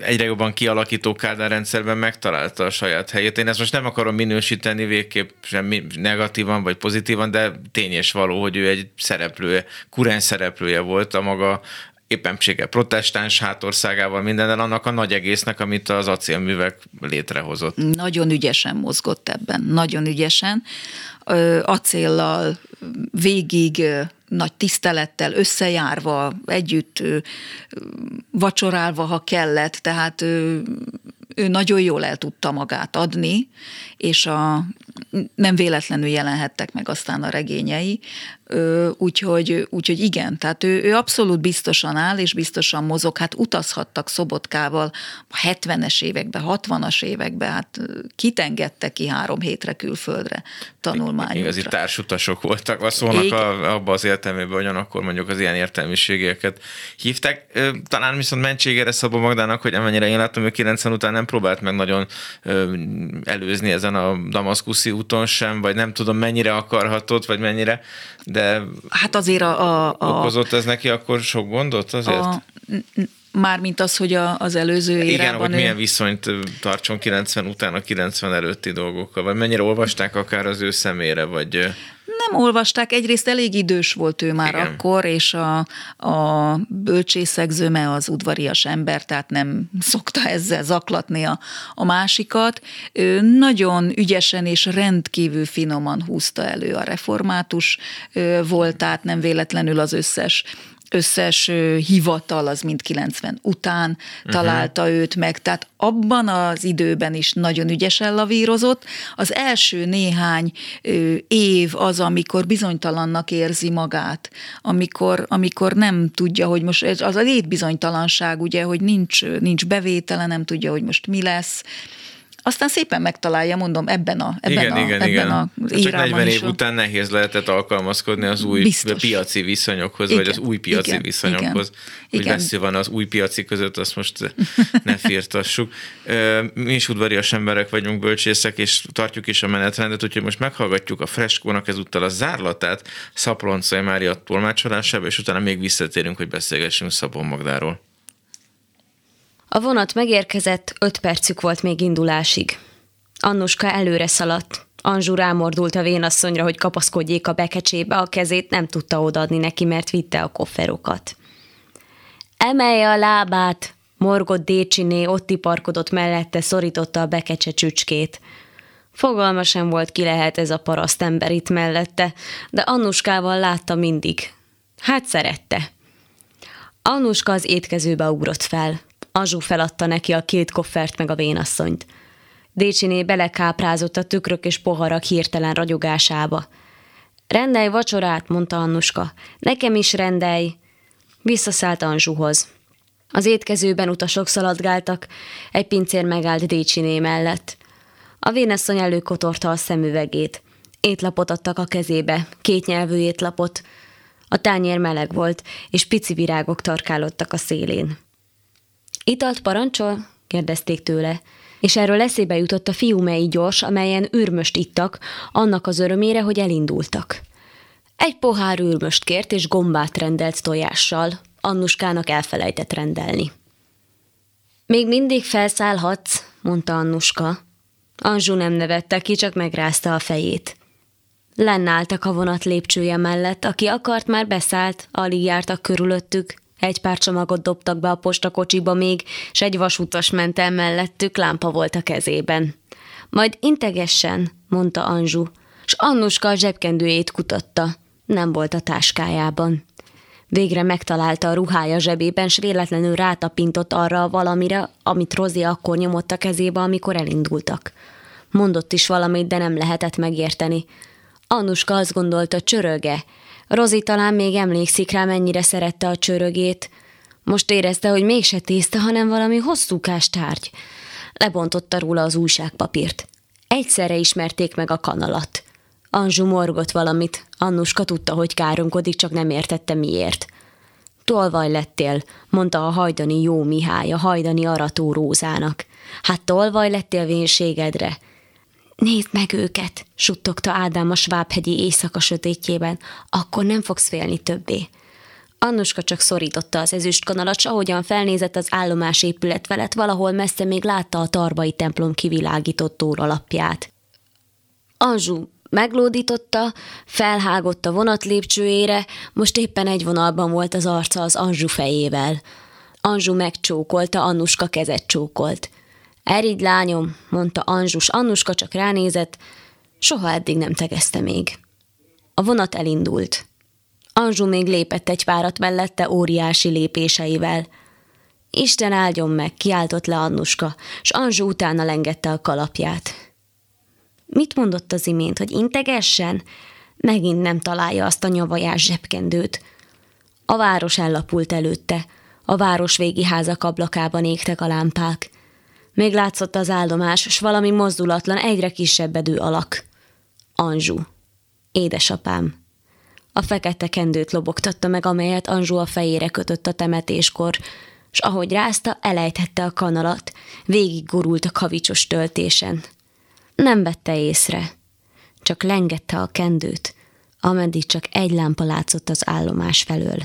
egyre jobban kialakító Kádár rendszerben megtalálta a saját helyét. Én ezt most nem akarom minősíteni végképp sem negatívan vagy pozitívan, de tény és való, hogy ő egy szereplője, kurens szereplője volt a maga éppenséggel protestáns hátországával, mindennel annak a nagy egésznek, amit az acélművek létrehozott. Nagyon ügyesen mozgott ebben, nagyon ügyesen. Acéllal végig nagy tisztelettel összejárva, együtt vacsorálva, ha kellett, tehát ő, ő nagyon jól el tudta magát adni, és a, nem véletlenül jelenhettek meg aztán a regényei, úgyhogy, úgyhogy igen, tehát ő, ő abszolút biztosan áll, és biztosan mozog, hát utazhattak Szobotkával a 70-es években, 60-as években, hát kitengedte ki három hétre külföldre tanulmányokra. Igazi társutasok voltak, a szónak a, abban az értelmében, hogy akkor mondjuk az ilyen értelmiségeket hívták. Talán viszont mentségére Szabó Magdának, hogy amennyire én láttam, hogy 90 után nem próbált meg nagyon előzni ezen a damaszkuszi úton sem, vagy nem tudom mennyire akarhatott, vagy mennyire, de hát azért a, a, a okozott ez neki akkor sok gondot azért? A, Mármint az, hogy a, az előző érában... Igen, hogy ő... milyen viszonyt tartson 90 után a 90 előtti dolgokkal, vagy mennyire olvasták akár az ő szemére, vagy... Nem olvasták, egyrészt elég idős volt ő már Igen. akkor, és a, a bölcsészek zöme az udvarias ember, tehát nem szokta ezzel zaklatni a, a másikat. Ő nagyon ügyesen és rendkívül finoman húzta elő a református voltát, nem véletlenül az összes összes hivatal az mind 90 után találta uh-huh. őt meg, tehát abban az időben is nagyon ügyesen lavírozott. Az első néhány év az, amikor bizonytalannak érzi magát, amikor, amikor nem tudja, hogy most az a létbizonytalanság, ugye, hogy nincs, nincs bevétele, nem tudja, hogy most mi lesz, aztán szépen megtalálja, mondom, ebben a ebben igen, a, igen, ebben igen. a Csak 40 év után nehéz lehetett alkalmazkodni az új Biztos. piaci viszonyokhoz, igen, vagy az új piaci igen, viszonyokhoz. Igen, Úgy beszél van az új piaci között, azt most ne firtassuk. Mi is udvarias emberek vagyunk, bölcsészek, és tartjuk is a menetrendet, úgyhogy most meghallgatjuk a freskónak ezúttal a zárlatát Szaploncai Mária tolmácsolásába, és utána még visszatérünk, hogy beszélgessünk Szabon Magdáról. A vonat megérkezett, öt percük volt még indulásig. Annuska előre szaladt. Anzsú rámordult a vénasszonyra, hogy kapaszkodjék a bekecsébe, a kezét nem tudta odaadni neki, mert vitte a kofferokat. Emelje a lábát! Morgott Décsiné, ott iparkodott mellette, szorította a bekecse csücskét. Fogalma sem volt, ki lehet ez a parasztember itt mellette, de Annuskával látta mindig. Hát szerette. Annuska az étkezőbe ugrott fel. Azsú feladta neki a két koffert meg a vénasszonyt. Décsiné belekáprázott a tükrök és poharak hirtelen ragyogásába. Rendelj vacsorát, mondta Annuska. Nekem is rendelj. Visszaszállt Anzsuhoz. Az étkezőben utasok szaladgáltak, egy pincér megállt Décsiné mellett. A vénasszony előkotorta a szemüvegét. Étlapot adtak a kezébe, két nyelvű étlapot. A tányér meleg volt, és pici virágok tarkálottak a szélén. Italt parancsol? kérdezték tőle, és erről eszébe jutott a fiú mely gyors, amelyen űrmöst ittak, annak az örömére, hogy elindultak. Egy pohár űrmöst kért, és gombát rendelt tojással. Annuskának elfelejtett rendelni. Még mindig felszállhatsz, mondta Annuska. Anzsú nem nevette ki, csak megrázta a fejét. Lennálltak a vonat lépcsője mellett, aki akart, már beszállt, alig jártak körülöttük, egy pár csomagot dobtak be a postakocsiba még, s egy vasutas ment el mellettük, lámpa volt a kezében. Majd integessen, mondta Anzsú, s Annuska a zsebkendőjét kutatta. Nem volt a táskájában. Végre megtalálta a ruhája zsebében, s véletlenül rátapintott arra a valamire, amit Rozi akkor nyomott a kezébe, amikor elindultak. Mondott is valamit, de nem lehetett megérteni. Annuska azt gondolta, csöröge. Rozi talán még emlékszik rá, mennyire szerette a csörögét. Most érezte, hogy mégse tészta, hanem valami hosszúkás tárgy. Lebontotta róla az újságpapírt. Egyszerre ismerték meg a kanalat. Anzsu morgott valamit. Annuska tudta, hogy káromkodik, csak nem értette miért. Tolvaj lettél, mondta a hajdani jó Mihály a hajdani arató Rózának. Hát tolvaj lettél vénségedre. Nézd meg őket, suttogta Ádám a svábhegyi éjszaka sötétjében, akkor nem fogsz félni többé. Annuska csak szorította az ezüstkanalat, s ahogyan felnézett az állomás épület felett, valahol messze még látta a tarbai templom kivilágított óralapját. Anzsú meglódította, felhágott a vonat lépcsőjére, most éppen egy vonalban volt az arca az Anzsú fejével. Anzsú megcsókolta, Annuska kezet csókolt. Erigy lányom, mondta Anzsus, Annuska csak ránézett, soha eddig nem tegezte még. A vonat elindult. Anzsú még lépett egy párat mellette óriási lépéseivel. Isten áldjon meg, kiáltott le Annuska, s Anzsú utána lengette a kalapját. Mit mondott az imént, hogy integessen? Megint nem találja azt a nyavajás zsebkendőt. A város ellapult előtte. A város végi házak ablakában égtek a lámpák. Még látszott az állomás, s valami mozdulatlan, egyre kisebbedő alak. Anzsú. Édesapám. A fekete kendőt lobogtatta meg, amelyet Anzsú a fejére kötött a temetéskor, s ahogy rázta, elejtette a kanalat, végig gurult a kavicsos töltésen. Nem vette észre, csak lengette a kendőt, ameddig csak egy lámpa látszott az állomás felől.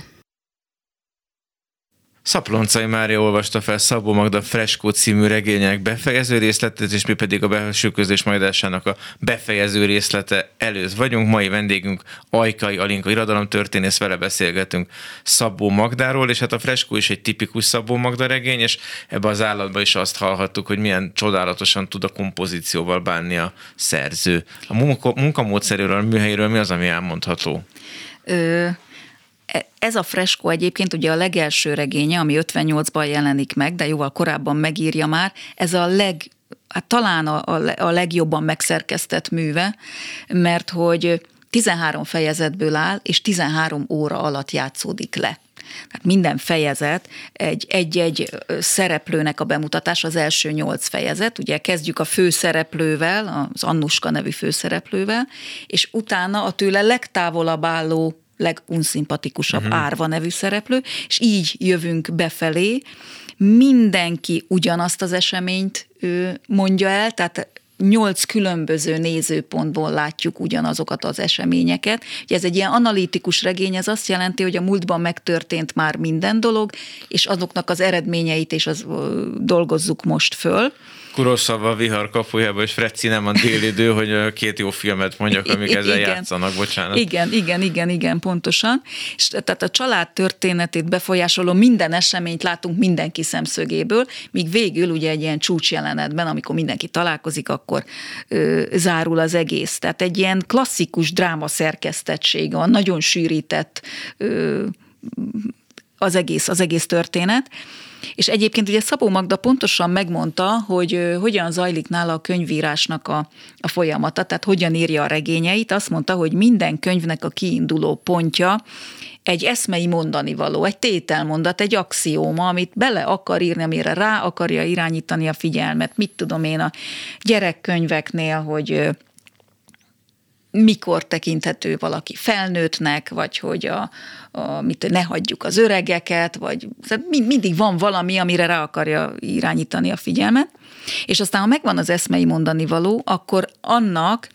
Szaploncai Mária olvasta fel Szabó Magda Freskó című regények befejező részletet, és mi pedig a belső közlés majdásának a befejező részlete előtt vagyunk. Mai vendégünk Ajkai Alinka irodalomtörténész, vele beszélgetünk Szabó Magdáról, és hát a Freskó is egy tipikus Szabó Magda regény, és ebbe az állatban is azt hallhattuk, hogy milyen csodálatosan tud a kompozícióval bánni a szerző. A munkamódszeréről, a műhelyről mi az, ami elmondható? Ö, ez a freskó egyébként ugye a legelső regénye, ami 58-ban jelenik meg, de jóval korábban megírja már, ez a leg, hát talán a, a legjobban megszerkesztett műve, mert hogy 13 fejezetből áll, és 13 óra alatt játszódik le. Tehát minden fejezet egy, egy-egy szereplőnek a bemutatás, az első nyolc fejezet. Ugye kezdjük a főszereplővel, az Annuska nevű főszereplővel, és utána a tőle legtávolabb álló legunszimpatikusabb uh-huh. Árva nevű szereplő, és így jövünk befelé. Mindenki ugyanazt az eseményt mondja el, tehát nyolc különböző nézőpontból látjuk ugyanazokat az eseményeket. Ugye ez egy ilyen analitikus regény, ez azt jelenti, hogy a múltban megtörtént már minden dolog, és azoknak az eredményeit és az dolgozzuk most föl. Kuroszava vihar kapujába, és Fred nem a idő, hogy két jó filmet mondjak, amik ezzel igen. játszanak, bocsánat. Igen, igen, igen, igen, pontosan. És tehát a család történetét befolyásoló minden eseményt látunk mindenki szemszögéből, míg végül ugye egy ilyen csúcsjelenetben, amikor mindenki találkozik, akkor ö, zárul az egész. Tehát egy ilyen klasszikus dráma szerkesztettség van, nagyon sűrített ö, az egész, az egész történet. És egyébként ugye Szabó Magda pontosan megmondta, hogy hogyan zajlik nála a könyvírásnak a, a folyamata, tehát hogyan írja a regényeit. Azt mondta, hogy minden könyvnek a kiinduló pontja egy eszmei mondani való, egy tételmondat, egy axióma, amit bele akar írni, amire rá akarja irányítani a figyelmet. Mit tudom én a gyerekkönyveknél, hogy mikor tekinthető valaki felnőttnek, vagy hogy a, a, mit, ne hagyjuk az öregeket, vagy mindig van valami, amire rá akarja irányítani a figyelmet. És aztán, ha megvan az eszmei mondani való, akkor annak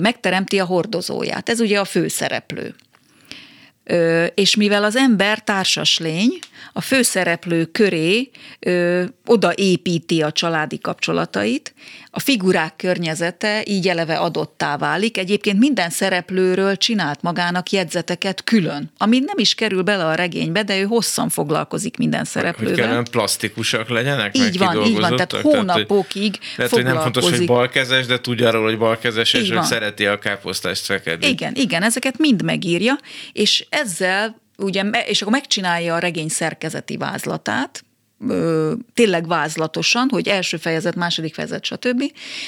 megteremti a hordozóját. Ez ugye a főszereplő. És mivel az ember társas lény, a főszereplő köré ö, odaépíti a családi kapcsolatait, a figurák környezete így eleve adottá válik. Egyébként minden szereplőről csinált magának jegyzeteket külön, ami nem is kerül bele a regénybe, de ő hosszan foglalkozik minden szereplővel. Hogy kellene plastikusak legyenek? Így van, így van, tehát hónapokig tehát, lehet, hogy nem fontos, hogy balkezes, de tudja arról, hogy balkezes, és hogy szereti a káposztást fekedni. Igen, igen, ezeket mind megírja, és ezzel ugye, és akkor megcsinálja a regény szerkezeti vázlatát, tényleg vázlatosan, hogy első fejezet, második fejezet, stb.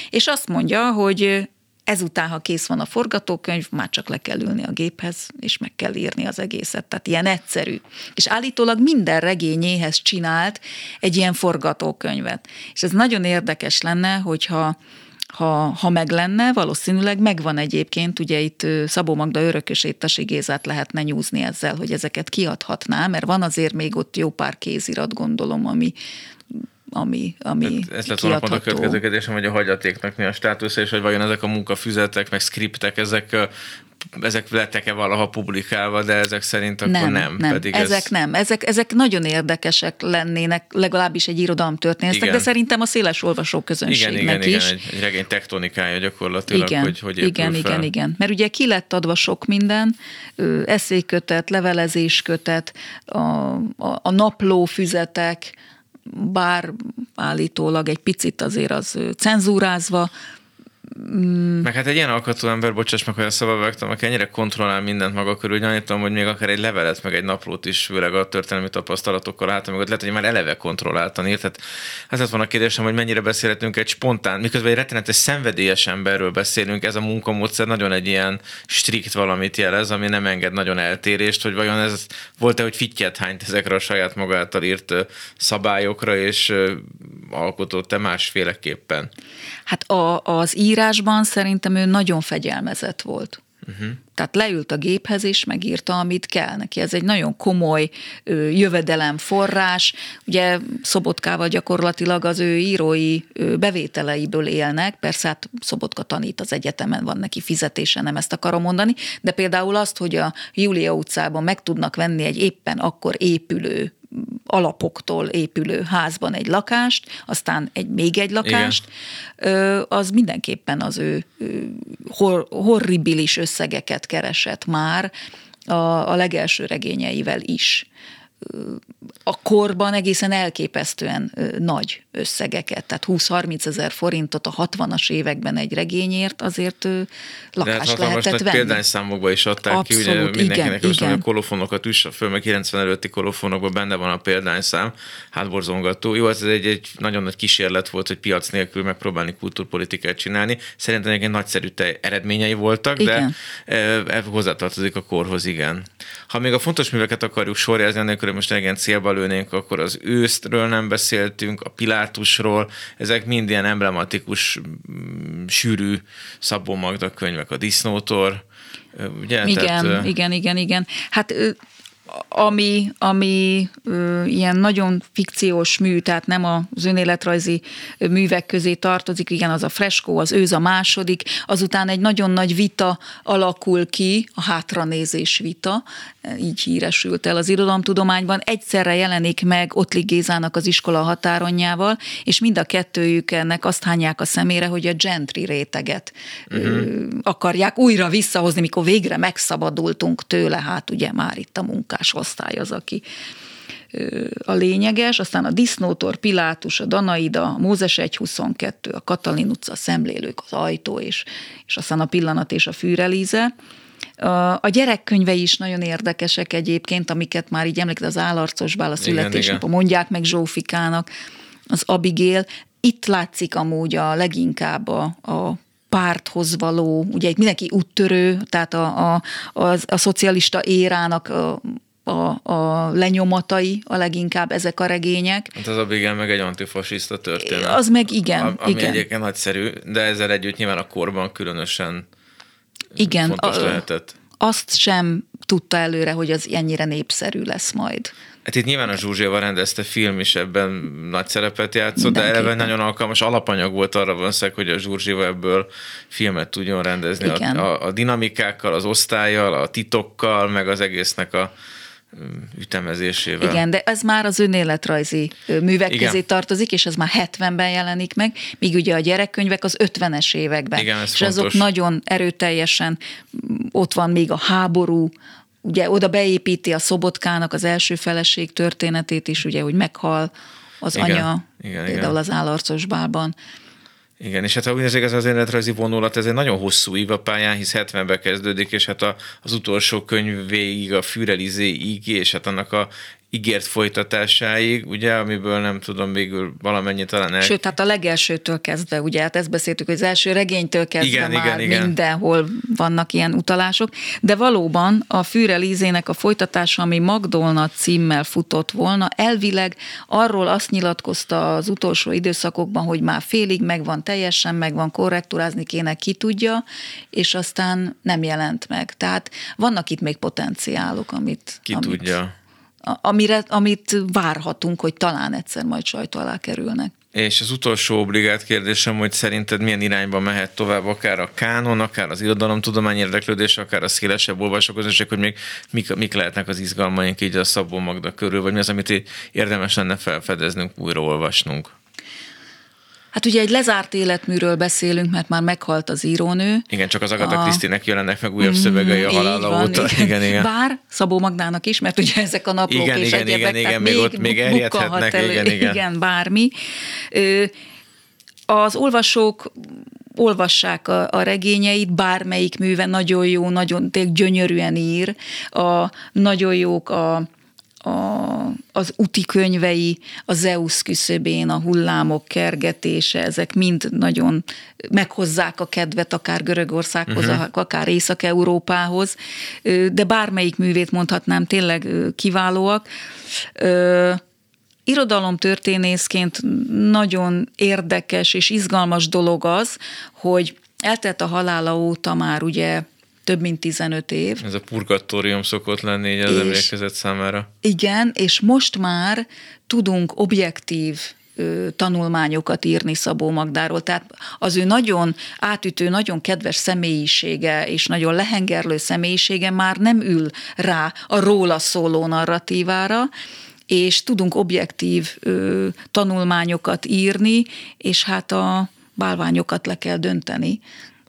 És azt mondja, hogy ezután, ha kész van a forgatókönyv, már csak le kell ülni a géphez, és meg kell írni az egészet. Tehát ilyen egyszerű. És állítólag minden regényéhez csinált egy ilyen forgatókönyvet. És ez nagyon érdekes lenne, hogyha ha, ha meg lenne, valószínűleg megvan egyébként, ugye itt Szabó Magda örökösét a Gézát lehetne nyúzni ezzel, hogy ezeket kiadhatná, mert van azért még ott jó pár kézirat, gondolom, ami ami, ami Ez lett volna pont a következő kérdésem, hogy a hagyatéknak mi a státusz, és hogy vajon ezek a munkafüzetek, meg skriptek, ezek ezek lettek-e valaha publikálva, de ezek szerint akkor nem. Nem, nem. Pedig ezek ez... nem. Ezek, ezek nagyon érdekesek lennének, legalábbis egy történetek, de szerintem a széles olvasó közönségnek igen, igen, is. Igen, egy, egy regény tektonikája gyakorlatilag, igen, hogy, hogy Igen, fel. igen, igen. Mert ugye ki lett adva sok minden, eszékötet, levelezéskötet, a, a, a naplófüzetek, bár állítólag egy picit azért az cenzúrázva, Mm. Meg hát egy ilyen alkatú ember, bocsáss meg, hogy a szabad vágtam, aki ennyire kontrollál mindent maga körül, gyanítom, hogy még akár egy levelet, meg egy naplót is, főleg a történelmi tapasztalatokkal látom, meg ott lehet, hogy már eleve kontrolláltan írt. Tehát ez van a kérdésem, hogy mennyire beszélhetünk egy spontán, miközben egy rettenetes szenvedélyes emberről beszélünk, ez a munkamódszer nagyon egy ilyen strikt valamit jelez, ami nem enged nagyon eltérést, hogy vajon ez volt-e, hogy fittyet hányt ezekre a saját maga által írt szabályokra, és alkotott-e másféleképpen? Hát a, az írásban szerintem ő nagyon fegyelmezett volt. Uh-huh. Tehát leült a géphez és megírta, amit kell neki. Ez egy nagyon komoly ö, jövedelemforrás. Ugye Szobotkával gyakorlatilag az ő írói ö, bevételeiből élnek. Persze hát Szobotka tanít az egyetemen, van neki fizetése, nem ezt akarom mondani, de például azt, hogy a Júlia utcában meg tudnak venni egy éppen akkor épülő alapoktól épülő házban egy lakást, aztán egy még egy lakást, Igen. az mindenképpen az ő hor, horribilis összegeket keresett már a, a legelső regényeivel is a korban egészen elképesztően nagy összegeket, tehát 20-30 ezer forintot a 60-as években egy regényért azért lakást hát lehetett venni. példányszámokban is adták Abszolút, ki, ugye mindenkinek igen, igen. a kolofonokat üssa föl, meg 90 előtti kolofonokban benne van a példányszám, hátborzongató. Jó, ez egy, egy nagyon nagy kísérlet volt, hogy piac nélkül megpróbálni kultúrpolitikát csinálni. Szerintem egy nagyszerű eredményei voltak, igen. de e, hozzátartozik a korhoz, igen. Ha még a fontos műveket akarjuk sorjázni, akkor most igen célba lőnénk, akkor az ősztről nem beszéltünk, a Pilátusról, ezek mind ilyen emblematikus, mm, sűrű Szabó Magda könyvek, a Disznótor, ugye? Igen, Tehát, igen, igen, igen. Hát ami, ami ö, ilyen nagyon fikciós mű, tehát nem az önéletrajzi művek közé tartozik, igen, az a freskó, az őz a második, azután egy nagyon nagy vita alakul ki, a hátranézés vita, így híresült el az irodalomtudományban, egyszerre jelenik meg Ottli Gézának az iskola határonjával, és mind a kettőjük ennek azt hányják a szemére, hogy a gentry réteget uh-huh. akarják újra visszahozni, mikor végre megszabadultunk tőle, hát ugye már itt a munkás osztály az, aki a lényeges, aztán a Disznótor, Pilátus, a Danaida, a Mózes 1.22, a Katalin utca, a szemlélők, az ajtó, és, és aztán a pillanat és a fűrelíze. A gyerekkönyvei is nagyon érdekesek egyébként, amiket már így emlékezett az állarcos bál, a születésnap, mondják meg Zsófikának, az Abigail. Itt látszik amúgy a leginkább a, a párthoz való, ugye itt mindenki úttörő, tehát a, a, a, a szocialista érának a, a, a lenyomatai a leginkább ezek a regények. Hát az Abigail meg egy antifasiszta történet. Az meg igen. A, ami igen. egyébként nagyszerű, de ezzel együtt nyilván a korban különösen igen, fontos a, lehetett. Azt sem tudta előre, hogy az ennyire népszerű lesz majd. Hát itt nyilván a Zsuzséval rendezte film is ebben nagy szerepet játszott, de eleve nagyon alkalmas alapanyag volt arra van szeg, hogy a Zsuzséva ebből filmet tudjon rendezni. A, a, a dinamikákkal, az osztályjal, a titokkal, meg az egésznek a, ütemezésével. Igen, de ez már az önéletrajzi művek Igen. közé tartozik, és ez már 70-ben jelenik meg, míg ugye a gyerekkönyvek az 50-es években. Igen, ez és fontos. azok nagyon erőteljesen, ott van még a háború, ugye oda beépíti a Szobotkának az első feleség történetét is, ugye, hogy meghal az igen, anya, igen, például igen. az állarcos bálban. Igen, és hát ha úgy nézzük, ez az életrajzi vonulat, ez egy nagyon hosszú ív a pályán, hisz 70-ben kezdődik, és hát a, az utolsó könyvéig, a Fürelizéig, és hát annak a ígért folytatásáig, ugye, amiből nem tudom, végül valamennyi talán el... Sőt, hát a legelsőtől kezdve, ugye, hát ezt beszéltük, hogy az első regénytől kezdve igen, már igen, igen. mindenhol vannak ilyen utalások, de valóban a Fűre Lízének a folytatása, ami Magdolna címmel futott volna, elvileg arról azt nyilatkozta az utolsó időszakokban, hogy már félig megvan, teljesen megvan, korrektúrázni kéne, ki tudja, és aztán nem jelent meg. Tehát vannak itt még potenciálok, amit... Ki amit tudja amire, amit várhatunk, hogy talán egyszer majd sajtó alá kerülnek. És az utolsó obligát kérdésem, hogy szerinted milyen irányba mehet tovább, akár a kánon, akár az irodalomtudomány érdeklődés, akár a szélesebb olvasóközösség, hogy még mik, mik lehetnek az izgalmaink így a Szabó Magda körül, vagy mi az, amit érdemes lenne felfedeznünk, újraolvasnunk? Hát ugye egy lezárt életműről beszélünk, mert már meghalt az írónő. Igen, csak az Agatha a... Krisztinek jelennek meg újabb szövegei a halála van, óta. Igen. igen, igen. Bár Szabó Magdának is, mert ugye ezek a naplók igen, és igen, egyebek, igen, igen, még, ott még eljöhetnek, elő, igen, igen. igen, bármi. Az olvasók olvassák a, a regényeit, bármelyik műve nagyon jó, nagyon gyönyörűen ír, a, nagyon jók a, a, az úti könyvei, a Zeus küszöbén, a hullámok kergetése, ezek mind nagyon meghozzák a kedvet akár Görögországhoz, uh-huh. akár Észak-Európához, de bármelyik művét mondhatnám, tényleg kiválóak. Irodalomtörténészként nagyon érdekes és izgalmas dolog az, hogy eltelt a halála óta már ugye több mint 15 év. Ez a purgatórium szokott lenni így az és, emlékezet számára. Igen, és most már tudunk objektív tanulmányokat írni Szabó Magdáról. Tehát az ő nagyon átütő, nagyon kedves személyisége és nagyon lehengerlő személyisége már nem ül rá a róla szóló narratívára, és tudunk objektív ö, tanulmányokat írni, és hát a bálványokat le kell dönteni.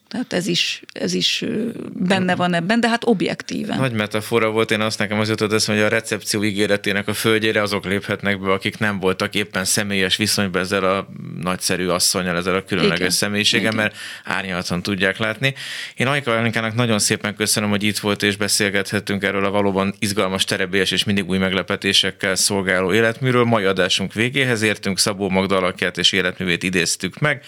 Tehát ez is, ez is benne van ebben, de hát objektíven. Nagy metafora volt, én azt nekem az jutott eszem, hogy a recepció ígéretének a földjére azok léphetnek be, akik nem voltak éppen személyes viszonyban ezzel a nagyszerű asszonyal, ezzel a különleges Igen. személyiséggel, mert árnyalatan tudják látni. Én Ajka Alinkának nagyon szépen köszönöm, hogy itt volt és beszélgethettünk erről a valóban izgalmas, terebélyes és mindig új meglepetésekkel szolgáló életműről. Mai adásunk végéhez értünk, Szabó Magda alakját és életművét idéztük meg.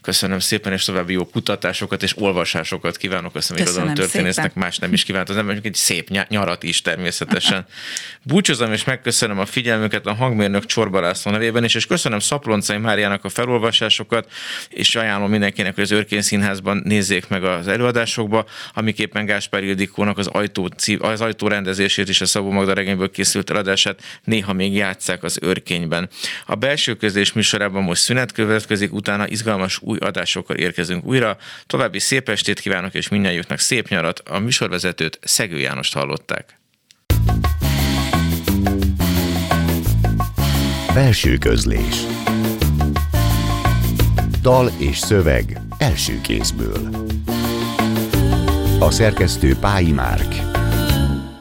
Köszönöm szépen, és további jó kutatásokat hallgatásokat és olvasásokat kívánok a irodalom történésznek, más nem is kívánt, az ember egy szép nyarat is természetesen. Búcsúzom és megköszönöm a figyelmüket a hangmérnök Csorba László nevében is, és köszönöm Szaploncai Máriának a felolvasásokat, és ajánlom mindenkinek, hogy az Örkény Színházban nézzék meg az előadásokba, amiképpen Gáspár Ildikónak az ajtó, az ajtó rendezését és a Szabó Magda regényből készült eladását néha még játszák az Örkényben. A belső közlés műsorában most szünet következik, utána izgalmas új adásokkal érkezünk újra. További szép estét kívánok, és mindjárt szép nyarat. A műsorvezetőt Szegő Jánost hallották. Belső közlés Dal és szöveg első kézből A szerkesztő Pályi Márk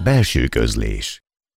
Belső közlés